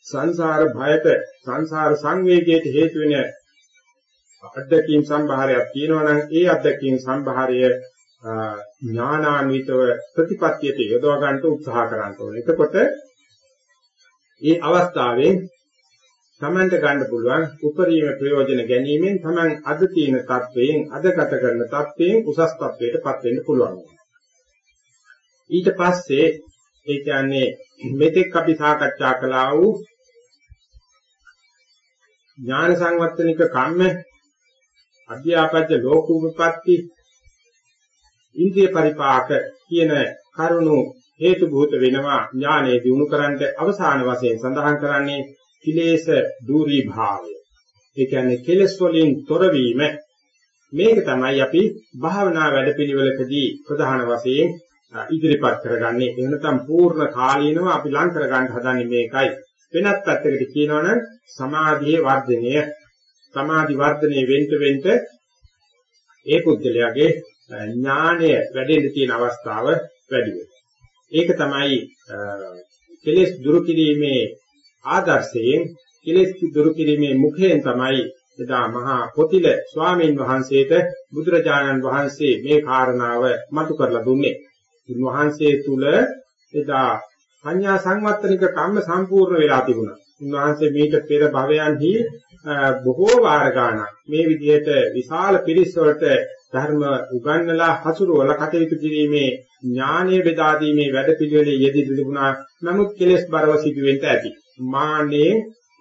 සංසාර භයට සංසාර සංවේගයට හේතු වෙන අධ්‍යක්ීම් සම්භාරයක් තියෙනවා නම් ඒ අධ්‍යක්ීම් සම්භාරය ඥානාන්විතව ප්‍රතිපත්තියට යොදවා ගන්න උත්සාහ කරන්න ඕනේ. එතකොට මේ අවස්ථාවේ තමන්ට ගන්න පුළුවන් උපරිම ප්‍රයෝජන ගැනීමෙන් තමන් අද තියෙන තත්වයෙන් අද ගත කරන තත්වයෙන් උසස් තත්වයකටපත් වෙන්න පුළුවන්. ඊට පස්සේ ඒ කියන්නේ මෙතෙක් අපි සාකච්ඡා කළා වූ ඥාන සංවත්තනික කම්ම අධ්‍යාපජ්‍ය ලෝකූපපත්ති ඉන්ද්‍රිය පරිපාක කියන කරුණු හේතු භූත වෙනවා ඥානයේ දිනු කරන්ට අවසාන වශයෙන් සඳහන් කරන්නේ කිලේශ දූරී භාවය. ඒ කියන්නේ කෙලස් වලින් තොරවීම මේක තමයි අපි භාවනා වැඩපිළිවෙලකදී ප්‍රධාන වශයෙන් ඉදිරිපත් කරගන්නේ. එහෙම නැත්නම් පූර්ණ කාලීනව අපි ලං කරගන්න හදන්නේ මේකයි. වෙනත් පැත්තකට කියනවනම් සමාධියේ වර්ධනය සමාධි වර්ධනයේ වෙන්ට වෙන්ට ඒ පුද්ගලයාගේ ඥානය වැඩෙන්න තියෙන අවස්ථාව වැඩි ඒක තමයි කෙලෙස් දුරු කිරීමේ ආදර්ශයෙන් කෙලෙස් දුරු කිරීමේ මුඛයෙන් තමයි එදා මහා පොතිල ස්වාමීන් වහන්සේට බුදුරජාණන් වහන්සේ මේ කාරණාව මතු කරලා දුන්නේ. උන්වහන්සේ තුල එදා පඤ්ඤා සංවත්තනික කම්ම සම්පූර්ණ වෙලා තිබුණා. උන්වහන්සේ මේක පෙර භවයන්හි බොහෝ වාර ගානක් මේ විදිහට විශාල පිරිස් වලට ධර්ම උගන්වලා හසුරුවල කටයුතු කිරීමේ ඥානීය බෙදා දීමේ වැඩපිළිවෙලේ යෙදී තිබුණා. නමුත් කෙලෙස් බරව සිදුවෙන්න ඇති. මානේ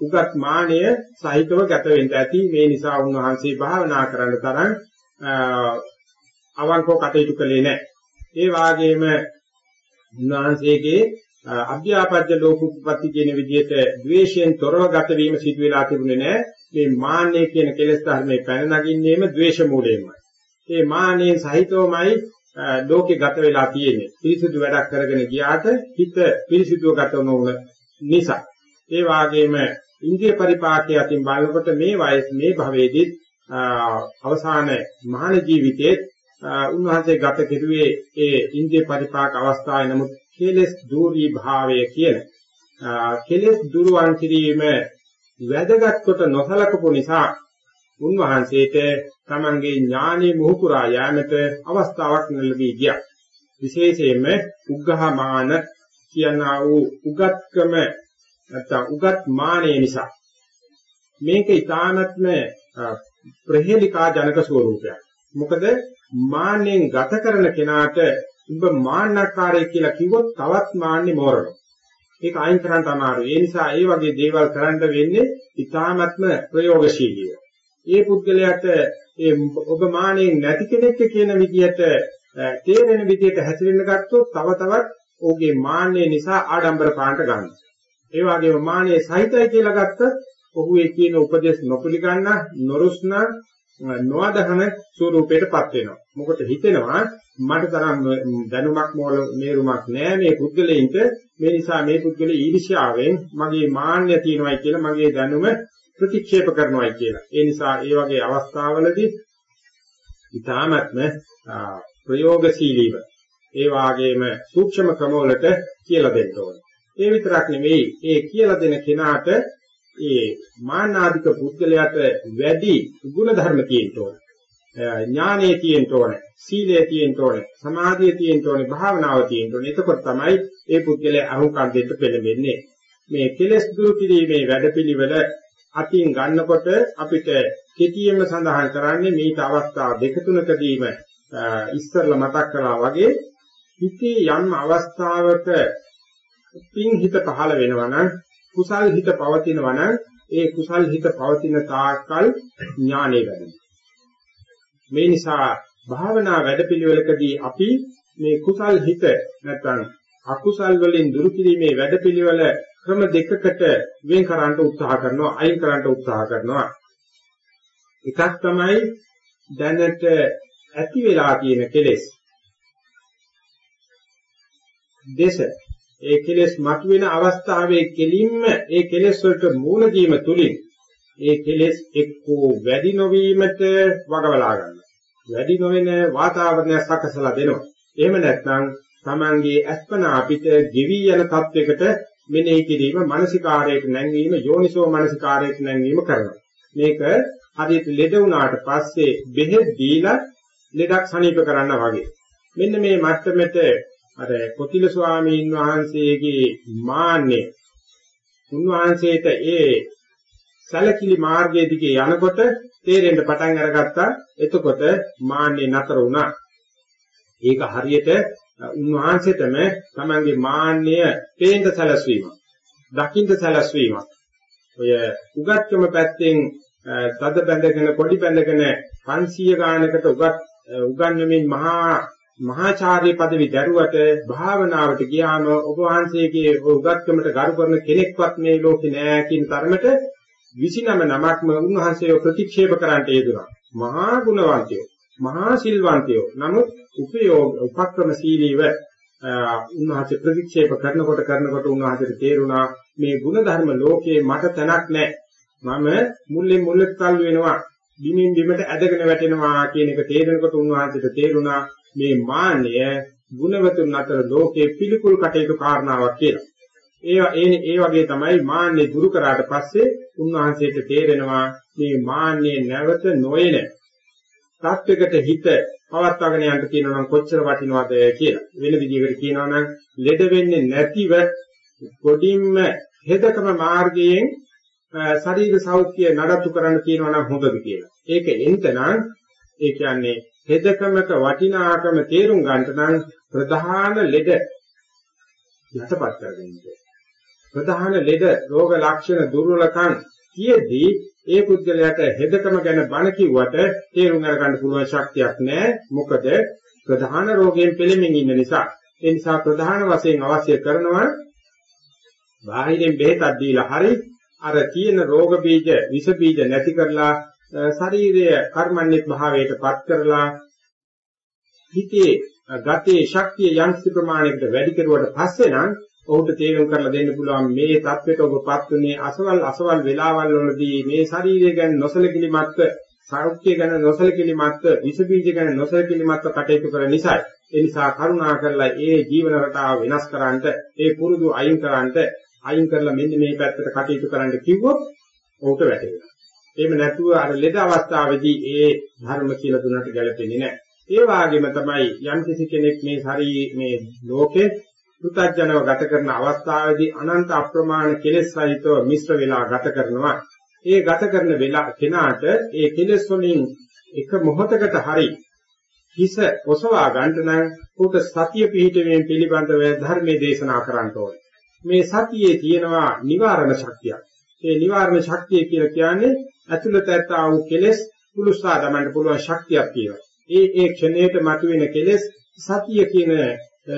උගත් මානය සහිතව ගත වෙන්න ඇති. මේ නිසා උන්වහන්සේ භාවනා කරන්න තරම් අවංකව කටයුතු කළේ නැහැ. ඒ වාගේම උන්වහන්සේගේ අභ්‍යාපජ්‍ය ලෝකුප්පත්ති කියන විදිහට ද්වේෂයෙන් තොරව ගත වීම සිදු වෙලා තිබුණේ නැහැ. මේ මාන්නය කියන කෙලෙස් ධර්මයේ පැන නගින්නේම ද්වේෂ මූලයෙන්මයි. ඒ මානෙන් සහිතවමයි ලෝකේ ගත වෙලා තියෙන්නේ. පිරිසිදු වැඩක් කරගෙන ගියාට හිත පිරිසිදුව ගත නොවන නිසා. ඒ වාගේම ඉන්ද්‍රිය පරිපාකයේ අතින් බලනකොට මේ වයස මේ භවයේදී අවසාන මහාන ජීවිතයේ උන්වහන්සේ ගත කෙරුවේ ඒ ඉන්ද්‍රිය පරිපාක අවස්ථාවේ නමුත් කෙලෙස් දූරී භාවය කියන කෙලෙස් දුරුවන් කිරීම වැදගත් කොට නොසලකපු නිසා උන්වහන්සේට තමන්ගේ ඥානෙ මුහුකුරා යෑමට අවස්ථාවක් ලැබී ගියා. විශේෂයෙන්ම උග්ඝහමාන කියනා වූ උගත්කම නැත්නම් උගත් මානෙ නිසා මේක ඊ타නත්ම ප්‍රහේලිකා ජනක ස්වરૂපයක්. මොකද මාන්නෙන් ගත කරන කෙනාට උඹ මාන්නකාරය කියලා කිව්වොත් තවත් මාන්නේ මෝරනවා. ඒක අයින් කරන්න අමාරුයි. ඒ නිසා ඒ වගේ දේවල් කරන්න වෙන්නේ ඊ타ත්ම ප්‍රයෝගශීලීව. ඒ පුද්ගලයාට ඒ ඔබ මානෙන් නැති කෙනෙක් කියන විදිහට තේරෙන විදිහට හැසිරෙන්න ගත්තොත් තව තවත් ඔහුගේ මාන්නය නිසා ආඩම්බර පාන්ට ගන්නවා. ඒ වගේම මාන්නය සහිතයි කියලා ගත්තත් ඔහු ඒ කියන උපදේශ නොපිළිගන්න නොරුස්න නොඅදහන ස්වරූපයටපත් වෙනවා. මොකද හිතෙනවා මට තරම් දැනුමක් මොළ මේරුමක් නැහැ මේ පුද්ගලයින්ට මේ නිසා මේ පුද්ගලයා ඊර්ෂ්‍යාවෙන් මගේ මාන්නය තියෙනවායි කියලා මගේ දැනුම ප්‍රතික්ෂේප කරනවායි කියලා. ඒ නිසා ඒ වගේ අවස්ථාවලදී ඊ타මත්ම ප්‍රයෝගශීලීව ඒ වාගේම සූක්ෂම ක්‍රමවලට කියලා දෙන්න ඕනේ. ඒ විතරක් නෙවෙයි ඒ කියලා දෙන කෙනාට ඒ මානාධික පුද්ගලයාට වැඩි ගුණ ධර්ම තියෙන්න ඕනේ. ඥානයේ තියෙන්න ඕනේ. සීලයේ තියෙන්න ඕනේ. සමාධියේ තියෙන්න ඕනේ. භාවනාව තියෙන්න ඕනේ. එතකොට තමයි ඒ පුද්ගලයා අහුම්කම් දෙන්න පෙළඹෙන්නේ. මේ කෙලෙස් දුරු කිරීමේ වැඩපිළිවෙල අතින් ගන්නකොට අපිට කෙටියෙන්ම සඳහන් කරන්නේ මේත අවස්ථා දෙක තුනකදීම ඉස්සරලා මතක් කළා වගේ හිතේ යම් අවස්ථාවක පින් හිත පහළ වෙනවා නම් කුසල් හිත පවතිනවා නම් ඒ කුසල් හිත පවතින තාක්කල් ඥානෙ වැඩෙනවා. මේ නිසා භාවනා වැඩපිළිවෙලකදී අපි මේ කුසල් හිත නැත්නම් අකුසල් වලින් දුරු කිරීමේ වැඩපිළිවෙල ක්‍රම දෙකකට වෙන් කරන්න උත්සාහ කරනවා අයින් කරන්න උත්සාහ කරනවා එකක් තමයි දැනට ඇති වෙලා තියෙන කෙලෙස් දේශ ඒ කෙලෙස් මතුවෙන අවස්ථාවේ කෙලින්ම ඒ කෙලෙස් වලට මූණ දීම තුලින් ඒ කෙලෙස් එක්කෝ වැඩි නොවීමට වගවලා ගන්නවා. වැඩි නොවන වාතාවරණයක් සකසලා දෙනවා. එහෙම නැත්නම් Tamange අස්පනා අපිට ගෙවි යන තත්වයකට මෙනෙහි කිරීම මානසිකාරයට නැංවීම යෝනිසෝ මානසිකාරයට නැංවීම කරනවා. මේක හරියට ලෙඩ වුණාට පස්සේ බෙහෙත් දීලා ලෙඩක් සනීප කරන්න වගේ. මෙන්න මේ මට්ටමට අර කොතිල ස්වාමීන් වහන්සේගේ මාන්නේ උන්වහන්සේට ඒ සැලකිලි මාර්ගයේ දිගේ යනකොට තේරෙන්න පටන් අරගත්තා. එතකොට මාන්නේ නතර වුණා. ඒක හරියට උන්වහන්සේටම තමන්ගේ මාන්නය පේන්න සැලැස්වීම දකින්න සැලැස්වීම. ඔය උගත්කම පැත්තෙන් තද බැඳගෙන පොඩි බැඳගෙන 500 ගානකට උගත් උගන්වමින් මහා මහාචාර්ය පදවි දරුවට භාවනාවට ගියාම ඔබ වහන්සේගේ උගත්කමට ගරු කරන කෙනෙක්වත් මේ ලෝකේ නෑ කියන තරමට 29 නමක්ම උන්වහන්සේව ප්‍රතික්ෂේප කරන්නට යෙදුණා. මහා ගුණවන්තයෝ, මහා සිල්වන්තයෝ. නමුත් උපයෝග උපක්‍රමශීලීව උන්වහන්සේ ප්‍රතික්ෂේප කරනකොට කරනකොට උන්වහන්සේට තේරුණා මේ ಗುಣධර්ම ලෝකේ මට තැනක් නැහැ. මම මුල්ලෙන් මුල්ලට තල්ලු වෙනවා. බිමින් බිමට ඇදගෙන වැටෙනවා කියන එක තේරෙනකොට උන්වහන්සේට තේරුණා මේ මාන්නය ගුණවතුන් අතර ලෝකයේ පිළිකුල් කටයුතු කාරණාවක් කියලා. ඒ ඒ ඒ වගේ තමයි මාන්නේ දුරු කරාට පස්සේ උන්වහන්සේට තේරෙනවා මේ මාන්නේ නැවත නොයන තාත්විකට හිත පවත්වාගෙන යන්න කියනවා නම් කොච්චර වටිනවද කියලා. වෙන විදිහකට කියනවා නම් ලෙඩ වෙන්නේ නැතිව කොඩින්ම හෙදකම මාර්ගයෙන් ශරීර සෞඛ්‍ය නඩත්තු කරන්න කියනවා නම් හොඳද කියලා. ඒක එන්ටනම් ඒ කියන්නේ හෙදකමක වටිනාකම තේරුම් ගන්නට නම් ප්‍රධාන ලෙඩ යටපත් කරගන්න ප්‍රධාන ලෙඩ රෝග ලක්ෂණ දුර්වලකම් කියෙදී ඒ පුද්ගලයාට හෙදකම ගැන බණ කිව්වට තේරුම් අරගන්න පුළුවන් ශක්තියක් නැහැ මොකද ප්‍රධාන රෝගයෙන් පෙළෙමින් ඉන්න නිසා. ඒ නිසා ප්‍රධාන වශයෙන් අවශ්‍ය කරනවා බාහිරින් බෙහෙතක් දීලා හරි අර තියෙන රෝග බීජ විස බීජ නැති කරලා ශරීරය කර්මන්නේ භාවයට පත් කරලා හිතේ ගතේ ශක්තිය යම්සි ප්‍රමාණයකට වැඩි කරුවට පස්සේ නම් ඔහුට තේරුම් කරලා දෙන්න පුළුවන් මේ தත්වෙට ඔබපත් උනේ අසවල් අසවල් වෙලාවල් වලදී මේ ශරීරය ගැන නොසලකිලිමත්ව සෞඛ්‍ය ගැන නොසලකිලිමත්ව විස බීජ ගැන නොසලකිලිමත්ව කටයුතු කරන නිසා ඒ නිසා කරුණා කරලා ඒ ජීවන රටාව වෙනස් කරන්නට ඒ පුරුදු අයින් කරන්නට අයින් කරලා මෙන්න මේ පැත්තට කටයුතු කරන්න කිව්වොත් ඔහුට වැටෙනවා. එහෙම නැතුව අර ලෙඩ අවස්ථාවේදී ඒ ධර්ම කියලා දුන්නට ගැලපෙන්නේ නැහැ. ඒ වගේම තමයි යම් කිසි කෙනෙක් මේ ශරීර මේ ලෝකේ පුතඥව ගත කරන අවස්ථාවේදී අනන්ත අප්‍රමාණ කෙලෙස් සහිතව මිශ්‍ර වෙලා ගත කරනවා. ඒ ගත කරන වෙලා කෙනාට ඒ කෙලෙස් වලින් එක මොහොතකට හරි හිස ඔසවා ගන්න නම් උට සතිය පිහිටීමේ පිළිබඳව ධර්මයේ දේශනා කරන්න ඕනේ. මේ සතියේ තියෙනවා නිවාරණ ශක්තියක්. ඒ නිවාරණ ශක්තිය කියලා කියන්නේ ඇතුළත ඇත්තා වූ කෙලෙස් පුලුස්සා දමන්න පුළුවන් ශක්තියක් තියෙනවා. ඒ ඒ ක්ෂණයට මතුවෙන කෙලෙස් සතිය කියන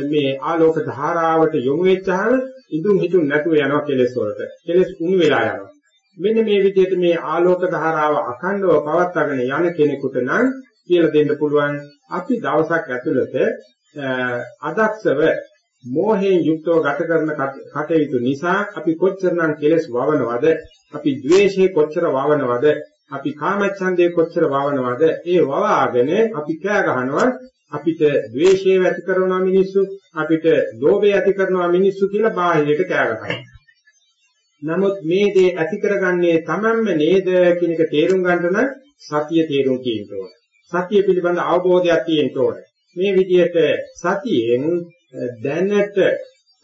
මේ ආලෝක ධාරාවට යොමු වෙච්චාම ඉදුම් හිතුම් නැතුව යනවා කෙලෙස් වලට. කෙලෙස් උණු වෙලා යනවා. මෙන්න මේ විදිහට මේ ආලෝක ධාරාව අඛණ්ඩව පවත්වාගෙන යන කෙනෙකුට නම් කියලා දෙන්න පුළුවන් අපි දවසක් ඇතුළත අදක්ෂව මෝහයෙන් යුක්තව ගත කරන කටයුතු නිසා අපි කොච්චරනම් කෙලෙස් වවනවද අපි ද්වේෂේ කොච්චර වවනවද අපි කාමච්ඡන්දේ කොච්චර වවනවද ඒ වවාගෙන අපි කෑ ගහනවා අපිට ද්වේෂය ඇති කරනවා මිනිස්සු අපිට ලෝභය ඇති කරනවා මිනිස්සු කියලා බාහිරයට කෑ ගහනවා නමුත් මේ දේ ඇති කරගන්නේ Tamanම නේද කියන එක තේරුම් ගන්න නම් සතිය තේරුම් තියෙන්න ඕන. සතිය පිළිබඳ අවබෝධයක් තියෙන්න ඕන. මේ විදිහට සතියෙන් දැනට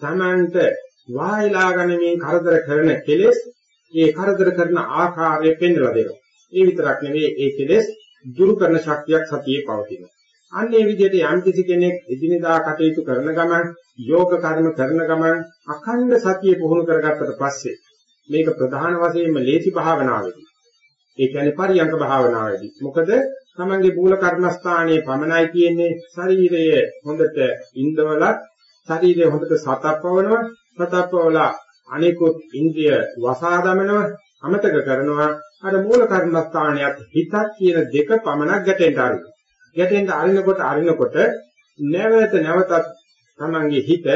Tamanට වායලා ගනිමින් කරදර කරන කෙලෙස් ඒ කරදර කරන ආකාරය පෙන්වලා දෙනවා. ඒ විතරක් නෙවෙයි ඒ කෙලෙස් දුරු කරන ශක්තියක් සතියේ පවතිනවා. අන්න ඒ විදිහට යම් කිසි කෙනෙක් එදිනෙදා කටයුතු කරන ගමන් යෝග කර්ම කරන ගමන් අඛණ්ඩ සතිය පුහුණු කරගත්තට පස්සේ මේක ප්‍රධාන වශයෙන්ම ලේසි භාවනාවේදී. ඒ කියන්නේ පරියංග භාවනාවේදී. මොකද තමන්ගේ මූල කර්මස්ථානයේ පමණයි තියෙන්නේ ශරීරය හොඳට ඉන්දවලත් ශරීරය හොඳට සතප්පවනවා සතප්පවලා අනිකුත් ඉන්ද්‍රිය වසා දමනව අමතක කරනවා. අර මූල කර්මස්ථානියත් හිතක් කියන දෙක පමණක් ගැටෙන්න ආරම්භ ගැටෙන්න අරිනකොට අරිනකොට නැවත නැවතත් තමන්ගේ හිත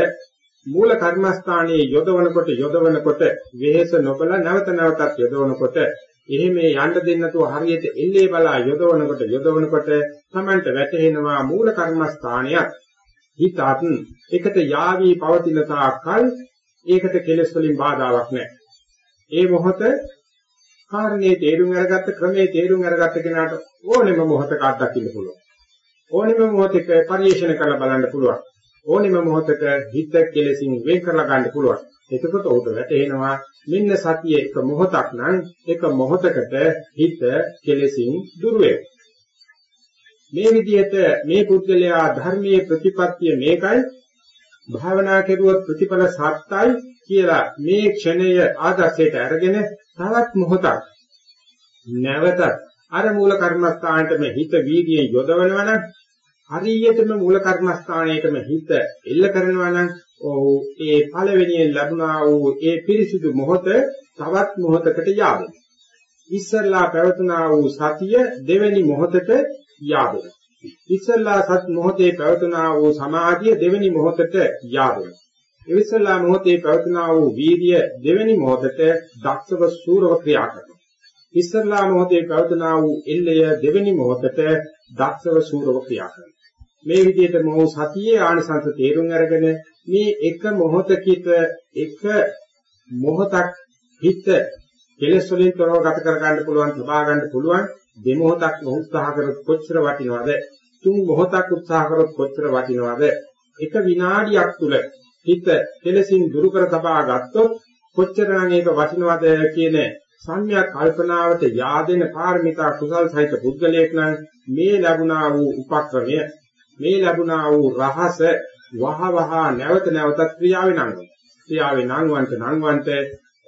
මූල කර්මස්ථානයේ යොදවනකොට යොදවනකොට වෙහෙස නොබල නැවත නැවතත් යොදවනකොට එහෙම යන්න දෙන්නතෝ හරියට එල්ලේ බලා යොදවනකොට යොදවනකොට තමන්ට වැටහෙනවා මූල කර්මස්ථානයක් හිතත් එකට යාවී පවතින තාක්කල් ඒකට කෙලෙස් වලින් බාධාවක් නැහැ. ඒ මොහොත කාරණේ තේරුම් අරගත්ත ක්‍රමයේ තේරුම් අරගත්ත කෙනාට ඕනෙම මොහොතක අත්දකින්න පුළුවන්. ඕනෙම මොහොතක පරිේශන කරලා බලන්න පුළුවන්. ඕනෙම මොහොතක හිත කෙලෙසින් වෙන් කරලා ගන්න පුළුවන්. එතකොට උට වැටෙනවා මෙන්න සතිය එක මොහොතක් නම් එක මොහොතකට හිත කෙලෙසින් දුර මේ විදිහට මේ පුද්ගලයා ධර්මයේ ප්‍රතිපත්තිය මේකයි භාවනා කෙරුවොත් ප්‍රතිඵල සත්‍යයි කියලා මේ ක්ෂණය ආදර්ශයට අරගෙන තවත් මොහොතක් නැවතත් අර මූල කර්මස්ථානට මේ හිත වීර්යයෙන් යොදවනවා නම් හරියටම මූල කර්මස්ථානයේටම හිත එල්ල කරනවා නම් ඔව් ඒ පළවෙනියෙන් ලැබුණා වූ ඒ පිරිසිදු මොහොත තවත් මොහොතකට යාවෙන. ඉස්සල්ලා පැවතුනා වූ සතිය දෙවෙනි මොහොතට යාවෙන. ඉස්සල්ලා සත් මොහොතේ පැවතුනා වූ සමාධිය දෙවෙනි මොහොතට යාවෙන. ඉස්සල්ලා මොහොතේ පැවතුනා වූ වීර්ය දෙවෙනි මොහොතට දක්ෂව සූරව ක්‍රියා කරනවා. ඉස්සල්ලා මොහොතේ පැවතුනා වූ එල්ලය දෙවෙනි මොහොතට දක්ෂව සූරව ක්‍රියා කරනවා. මේ විදිහට මොහු සතියේ ආනිසංස තේරුම් අරගෙන මේ එක මොහොතකිත එක මොහොතක් හිත කෙලස් වලින් තොරව ගත කර ගන්න පුළුවන් සබා ගන්න පුළුවන් දෙමොහොතක් උත්සාහ කරොත් කොච්චර වටිනවද තුන් මොහොතක් උත්සාහ කරොත් කොච්චර වටිනවද එක විනාඩියක් තුල හිත කෙලසින් දුරු කර තබා ගත්තොත් කොච්චරනම් ඒක වටිනවද කියන සංඥා කල්පනාවට yaadෙන පාරමිතා කුසල් සහිත පුද්ගලයෙක් නම් මේ ලැබුණා වූ උපක්‍රමය මේ ලැබුණා වූ රහස වහ වහ නැවත නැවතත් ක්‍රියාවේ නංවන. ක්‍රියාවේ නංවන්ත නංවන්ත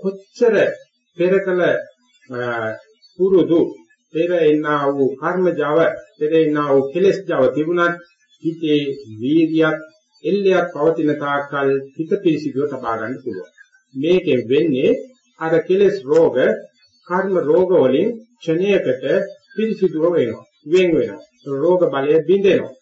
කොච්චර පෙරකල පුරුදු පෙර එන්නා වූ කර්ම ජව පෙර එන්නා වූ කෙලෙස් ජව තිබුණත් හිතේ වීර්යයක් එල්ලයක් පවතින තාක්කල් හිත පිරිසිදුව තබා ගන්න පුළුවන්. මේකෙන් වෙන්නේ අර කෙලෙස් රෝග කර්ම රෝග වලින් ක්ෂණයකට පිරිසිදුව වෙනවා. වෙන් වෙනවා. රෝග බලය බිඳෙනවා.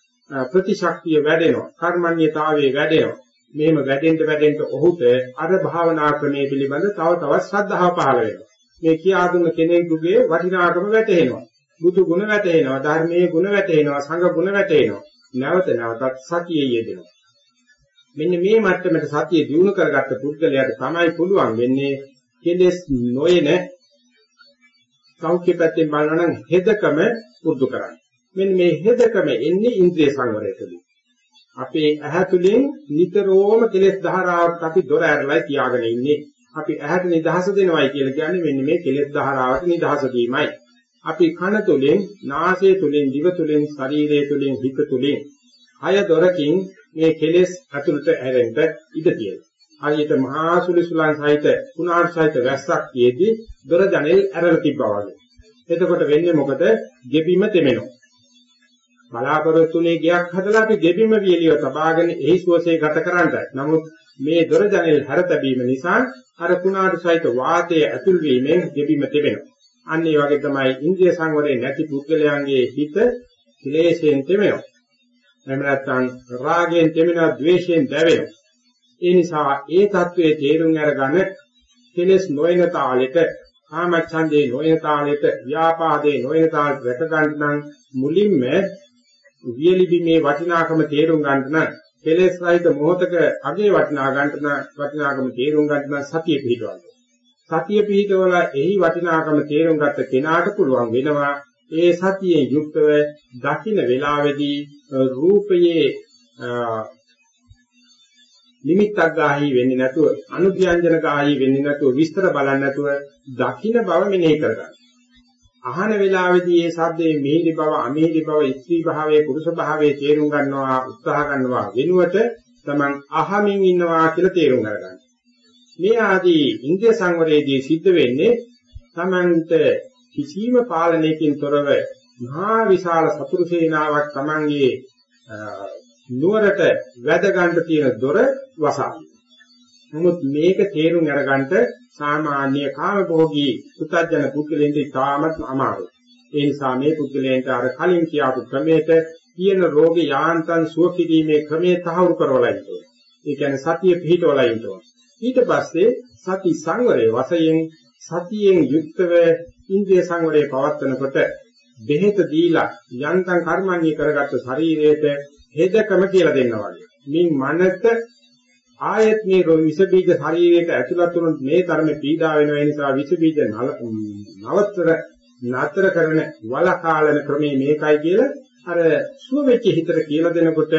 ප්‍රතිශක්තිය වැඩෙනවා කර්මන්‍යතාවයේ වැඩෙනවා මෙහෙම වැඩෙන්න වැඩෙන්න ඔහුට අර භාවනා ක්‍රමයේ පිළිබඳ තව තවත් ශ්‍රද්ධාව පහළ වෙනවා මේ කියා දුන්න කෙනෙකුගේ වටිනාකම වැටහෙනවා බුදු ගුණ වැටහෙනවා ධර්මයේ ගුණ වැටහෙනවා සංඝ ගුණ වැටහෙනවා නැවත නැවතත් සතියේ යෙදෙනවා මෙන්න මේ මට්ටමට සතිය දිනු කරගත්ත පුද්ගලයාට තමයි පුළුවන් වෙන්නේ කෙලෙස් නොයන සෞඛ්‍ය පැත්තෙන් බලනවා නම් හෙදකම පුරුදු කරන්න මෙන්න මේ හෙදකම එන්නේ ඉන්ද්‍රිය සංවරයකදී. අපේ ඇහැ තුලින් නිතරම කෙලෙස් ධාරාවට අපි දොර ඇරලා තියාගෙන ඉන්නේ. අපි ඇහැට නිදහස දෙනවයි කියලා කියන්නේ මෙන්න මේ කෙලෙස් ධාරාවට නිදහස දීමයි. අපි කන තුලින්, නාසය තුලින්, දිව තුලින්, ශරීරය තුලින්, හිත තුලින් අය දොරකින් මේ කෙලෙස් ඇතුළට ඇරෙන්න ඉඩ තියෙනවා. හරියට මහා සුලිසුලන් සහිත කුණාට සහිත වැස්සක් තියේදී දොර ජනෙල් ඇරලා තිබ්බා වගේ. එතකොට වෙන්නේ මොකද? ගෙබිම තෙමෙනවා. බලාපොරොත්තුනේ ගයක් හදලා අපි ගෙබිම වියලිය තබාගෙන එහි සුවසේ ගත කරන්නයි. නමුත් මේ දොර ජනෙල් හැර තැබීම නිසා අර කුණාට සහිත වාතයේ ඇතුල් වීමෙන් ගෙබිම තෙමෙනවා. අන්න ඒ වගේ තමයි ඉන්ද්‍රිය සංවරේ නැති පුද්ගලයන්ගේ හිත ක්ලේශයෙන් තෙමෙනවා. එහෙම නැත්නම් රාගයෙන් තෙමෙනවා, ද්වේෂයෙන් දැවෙනවා. ඒ නිසා ඒ தત્ත්වයේ තේරුම් අරගෙන කෙලස් නොයන තාලෙට කාමච්ඡන්දේ නොයන තාලෙට ව්‍යාපාදේ නොයන තාලෙට රැක ගන්න නම් මුලින්ම වියලිබීමේ වටිනාකම තේරුම් ගන්න නම් කෙලෙස් සහිත මොහතක අගේ වටිනා ගන්න වටිනාකම තේරුම් ගන්න නම් සතිය පිහිටවන්න. සතිය පිහිටවල එහි වටිනාකම තේරුම් ගත්ත කෙනාට පුළුවන් වෙනවා ඒ සතියෙන් යුක්තව දකින්න වේලාවේදී රූපයේ නිමිත්තක් ගාහි වෙන්නේ නැතුව අනුභ්‍යංජන ගාහි වෙන්නේ නැතුව විස්තර බලන්නේ නැතුව දකින්න බව මෙනෙහි කරගන්න. අහන වෙලාවේදී මේ සද්දේ මිහිරි බව අමිහිරි බව ස්ත්‍රී භාවයේ පුරුෂ භාවයේ තේරුම් ගන්නවා උත්සාහ ගන්නවා වෙනුවට තමන් අහමින් ඉන්නවා කියලා තේරුම් ගන්න. මේ ආදී ඉන්ද්‍රිය සංවරයේදී සිද්ධ වෙන්නේ තමන්ට කිසිම පාලනයකින් තොරව මහා විශාල සතුරු සේනාවක් තමන්ගේ නුවරට වැද ගන්න තියෙන දොර වසාවි. නමුත් මේක තේරුම් අරගන්න සාමාන්‍ය කාමභෝගී පුතඥ පුද්ගලයන්ට ඉතාමත් අමාරුයි. ඒ නිසා මේ පුද්ගලයන්ට අර කලින් කියාපු ක්‍රමයට කියන රෝග යාන්තම් සුව කිරීමේ ක්‍රමයේ තහවුරු කරවලා ඉන්නවා. ඒ කියන්නේ සතිය පිහිටවලා ඉන්නවා. ඊට පස්සේ සති සංවරයේ වශයෙන් සතියෙන් යුක්තව ඉන්ද්‍රිය සංවරයේ පවත්වනකොට බෙහෙත දීලා යන්තම් කර්මන්නේ කරගත්ත ශරීරයට හේදකම කියලා දෙනවා වගේ. මින් මනත ආයත් මේ විස බීජ ශරීරයට ඇතුළත් වුණොත් මේ ධර්ම පීඩා වෙන නිසා විස බීජ නවතර නතර කරන වලකාලන ක්‍රමේ මේකයි කියලා අර සුව වෙච්ච හිතට කියලා දෙනකොට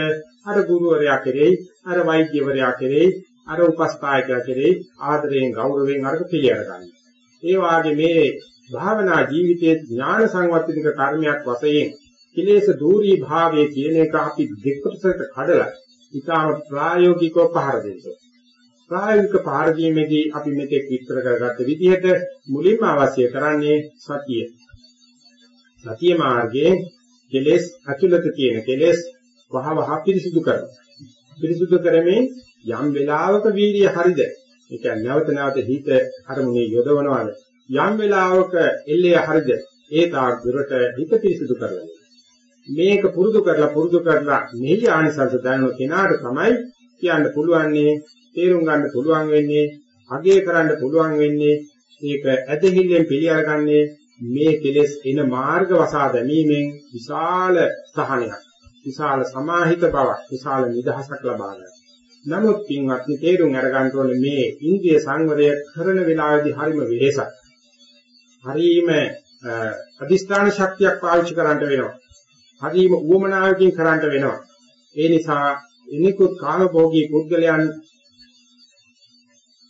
අර ගුරුවරයා කෙරෙහි අර වෛද්‍යවරයා කෙරෙහි අර උපස්ථායකයා කෙරෙහි ආදරයෙන් ගෞරවයෙන් අරක පිළිඅර ගන්න. ඒ වාගේ මේ භාවනා ජීවිතයේ ඥාන සංවර්ධනික කර්මයක් වශයෙන් කිලේශ දූරී භාවයේ කියන එක අපි දෙකොටසකට කඩලා ඊටාම ප්‍රායෝගිකව පහර දෙන්න. ප්‍රායෝගික පහර දීමේදී අපි මෙතෙක් විස්තර කරගත්ත විදිහට මුලින්ම අවශ්‍ය කරන්නේ සතිය. සතිය මාර්ගයේ කෙලෙස් අතුලත තියෙන කෙලෙස් වහ වහ පිරිසිදු කරනවා. පිරිසිදු කරමින් යම් වෙලාවක වීර්ය හරිද ඒ කියන්නේ නැවත නැවත හිත අරමුණේ යොදවනවාද යම් වෙලාවක එල්ලේ හරිද ඒ තාක් දුරට හිත පිරිසිදු කරගන්න. මේක පුරුදු කරලා පුරුදු කරලා මෙහි ආනිසංස දැනන කෙනාට තමයි කියන්න පුළුවන්නේ තේරුම් ගන්න පුළුවන් වෙන්නේ අගය කරන්න පුළුවන් වෙන්නේ ඒක ඇදහිල්ලෙන් පිළිඅරගන්නේ මේ කෙලෙස් එන මාර්ග වසා දැමීමෙන් විශාල සහනයක් විශාල සමාහිත බවක් විශාල නිදහසක් ලබා ගන්න. නමුත් පින්වත්නි තේරුම් අරගන්න ඕනේ මේ ඉන්ද්‍රිය සංවරය කරන වෙලාවේදී හරිම වෙහෙසක්. හරිම අදිස්ථාන ශක්තියක් පාවිච්චි කරන්න වෙනවා. හරිම උවමනාවකින් කරන්න වෙනවා. ඒ නිසා එනිකුත් කාමභෝගී පුද්ගලයන්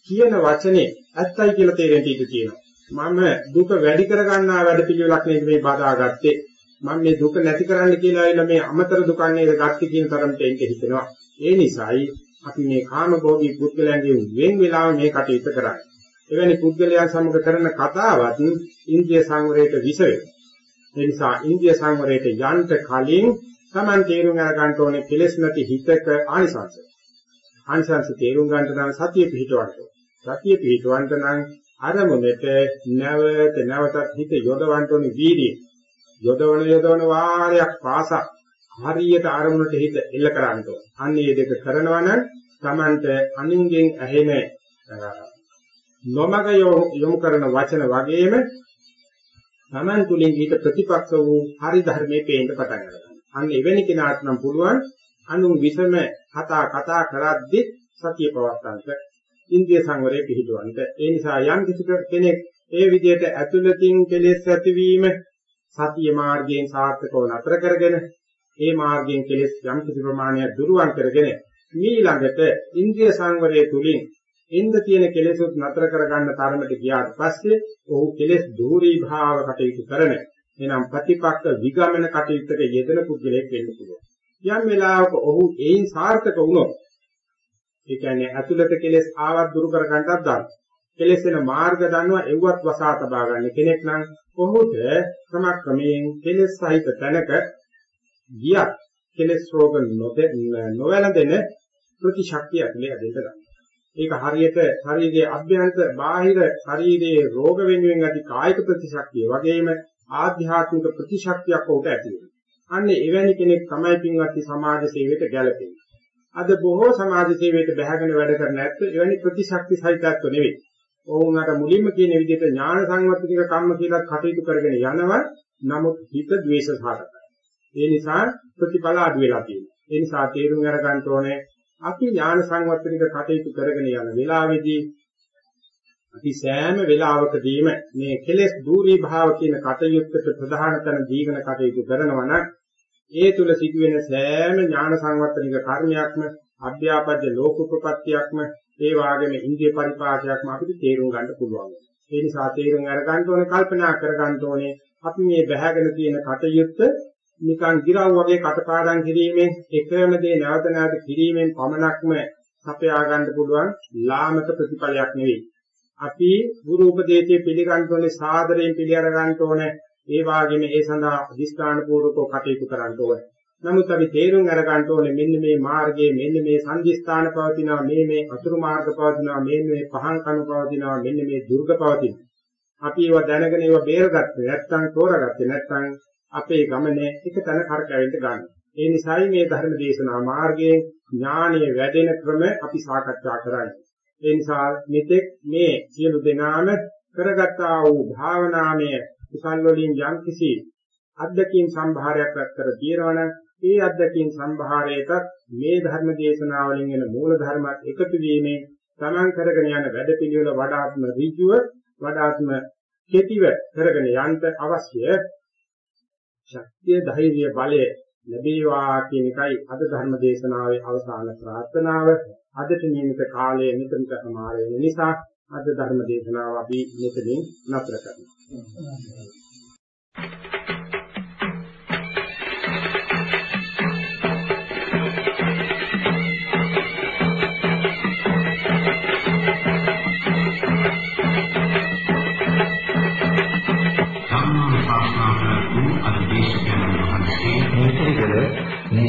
කියන වචනේ ඇත්තයි කියලා තේරෙන්න ඉඩ තියෙනවා. මම දුක වැඩි කරගන්නා වැඩපිළිවෙලක් නේද මේ බදාගත්තේ. මම මේ දුක නැති කරන්න කියලා ඇවිල්ලා මේ අමතර දුක නේද ගත්තේ කියන තරමට එන්න හිතෙනවා. ඒ නිසායි අපි මේ කාමභෝගී පුද්ගලයන්ගේ වෙන් වෙලාව මේ කටයුත්ත කරන්නේ. එවැනි පුද්ගලයන් සමග කරන කතාවත් ඉන්ද්‍රිය සංවරයට විස වෙනවා. ඒ නිසා ඉන්ද්‍රිය සංවරයට යන්න කලින් Taman තේරුම් අරගන්න ඕනේ කෙලෙස් නැති හිතක ආනිසංස. ආනිසංස තේරුම් ගන්න නම් සතිය පිහිටවන්න. සතිය පිහිටවන්න නම් අරමුණට නැවත නැවතත් හිත යොදවන්න ඕනේ වීර්යය. යොදවන යොදවන වාරයක් පාසා හරියට අරමුණට හිත එල්ල කරන්න ඕනේ. අන්න මේ දෙක කරනවා නම් Tamanට අනින්ගෙන් ඇහෙන නොමග යොමු කරන වචන වගේම Taman තුලින් ඊට ප්‍රතිපක්ෂ වූ හරි ධර්මයේ පේන්න පටන් ගන්නවා. අන්න එවැනි කෙනාට නම් පුළුවන් අනුන් විසම කතා කතා කරද්දි සතිය පවත්තන්ට ඉන්ද්‍රිය සංවරය පිහිටවන්නට. ඒ නිසා යම් කිසි කෙනෙක් ඒ විදිහට ඇතුළතින් කෙලෙස් ඇතිවීම සතිය මාර්ගයෙන් සාර්ථකව නතර කරගෙන ඒ මාර්ගයෙන් කෙලෙස් යම් කිසි ප්‍රමාණයක් දුරුවන් කරගෙන මීළඟට ඉන්ද්‍රිය සංවරය තුලින් එන්න තියෙන කෙලෙසුත් නතර කරගන්න තරමට ගියාට පස්සේ ඔහු කෙලෙස් ධූරී භාව කටයුතු කරන එනම් ප්‍රතිපක්ෂ විගමන කටයුත්තක යෙදෙන පුද්ගලයෙක් වෙන්න පුළුවන්. යම් වෙලාවක ඔහු ඒයින් සාර්ථක වුණොත් ඒ කියන්නේ ඇතුළත කෙලෙස් ආවත් දුරු කරගන්නත් දන්නවා. කෙලෙස් වෙන මාර්ග දන්නවා එව්වත් වසා තබා ගන්න කෙනෙක් නම් ඔහුට ක්‍රමක්‍රමයෙන් කෙලෙස් සහිත තැනක ගියත් කෙලෙස් රෝග නොවැළඳෙන ප්‍රතිශක්තිය ඇතුලේ ඇදෙන්න ගන්නවා. ඒක හරියට ශරීරයේ අභ්‍යන්තර බාහිර ශරීරයේ රෝග වෙනුවෙන් ඇති කායික ප්‍රතිශක්තිය වගේම ආධ්‍යාත්මික ප්‍රතිශක්තියක් උට ඇති වෙනවා. අන්න එවැනි කෙනෙක් තමයි පින්වත්නි සමාජ සේවයට ගැලපෙන්නේ. අද බොහෝ සමාජ සේවයට බැහැගෙන වැඩ කරන ඇත්තෝ එවැනි ප්‍රතිශක්ති සහිතත්ව නෙවෙයි. ඕුණාට මුලින්ම කියන විදිහට ඥාන සංවර්ධනික කම්ම කියලා කටයුතු කරගෙන යනවා. නමුත් හිත ද්වේෂ සහගතයි. ඒ නිසා ප්‍රතිඵල අඩු වෙලා තියෙනවා. ඒ නිසා තේරුම් අරගන්න ඕනේ අපි ඥාන සංවර්ධනික කටයුතු කරගෙන යන වෙලාවේදී අපි සෑම වෙලාවකදීම මේ කෙලෙස් දූරී භාව කියන කටයුත්තට ප්‍රධාන තැන දීගෙන කටයුතු කරනවා නම් ඒ තුල සිදුවෙන සෑම ඥාන සංවර්ධනික කර්මයක්ම අභ්‍යාපද්‍ය ලෝකෝපපත්තියක්ම ඒ වාගේම ඉන්දිය පරිපාකයක්ම අපිට තේරුම් ගන්න පුළුවන්. ඒ නිසා තේරුම් අරගන්න ඕනේ කල්පනා කරගන්න ඕනේ අපි මේ බැහැගෙන තියෙන කටයුත්ත නිකන් ගිරව් වගේ කටපාඩම් කිරීමෙන් එකම දේ නැවත නැවත කිරීමෙන් පමණක්ම සපයා ගන්න පුළුවන් ලාමක ප්‍රතිඵලයක් නෙවෙයි. අපි ගුරු උපදේශයේ පිළිගන්න ඕනේ සාදරයෙන් පිළිඅර ගන්න ඕනේ. ඒ වාගේම ඒ සඳහා අදිස්ථාන පූර්වකව කටයුතු කරන්න ඕනේ. නමුත් අපි තේරුම් අර ගන්න ඕනේ මෙන්න මේ මාර්ගයේ මෙන්න මේ සංදිස්ථාන පවතිනවා මේ මේ අතුරු මාර්ග පවතිනවා මෙන්න මේ පහන් කණු පවතිනවා මෙන්න මේ දුර්ග පවතිනවා. අපි ඒවා දැනගෙන ඒවා බේරගත්තේ නැත්නම් තෝරගත්තේ නැත්නම් අපේ ගමනේ එක තැන කරකැවෙන්න ගන්න. ඒ නිසායි මේ ධර්ම දේශනා මාර්ගයේ ඥානීය වැඩෙන ක්‍රම අපි සාකච්ඡා කරන්නේ. ඒ නිසා මෙතෙක් මේ සියලු දෙනාම කරගත්තා වූ භාවනාමය කුසල් වලින් යම්කිසි අධ්‍යක්ීම් සම්භාරයක් කර තියෙනවනම් ඒ අධ්‍යක්ීම් සම්භාරයටත් මේ ධර්ම දේශනාවලින් එන මූල ධර්මات එකතු වීමෙන් තමන් කරගෙන යන වැඩපිළිවෙල වඩාත්ම ඍජුව වඩාත්ම කෙටිව කරගෙන යන්න අවශ්‍ය ශක්තිය ධෛර්ය බලය ලැබේවා කියන එකයි අද ධර්ම දේශනාවේ අවසාන ප්‍රාර්ථනාව. අදට නියමිත කාලය මෙතනට සමාර වෙන නිසා අද ධර්ම දේශනාව අපි මෙතනින් නතර කරනවා.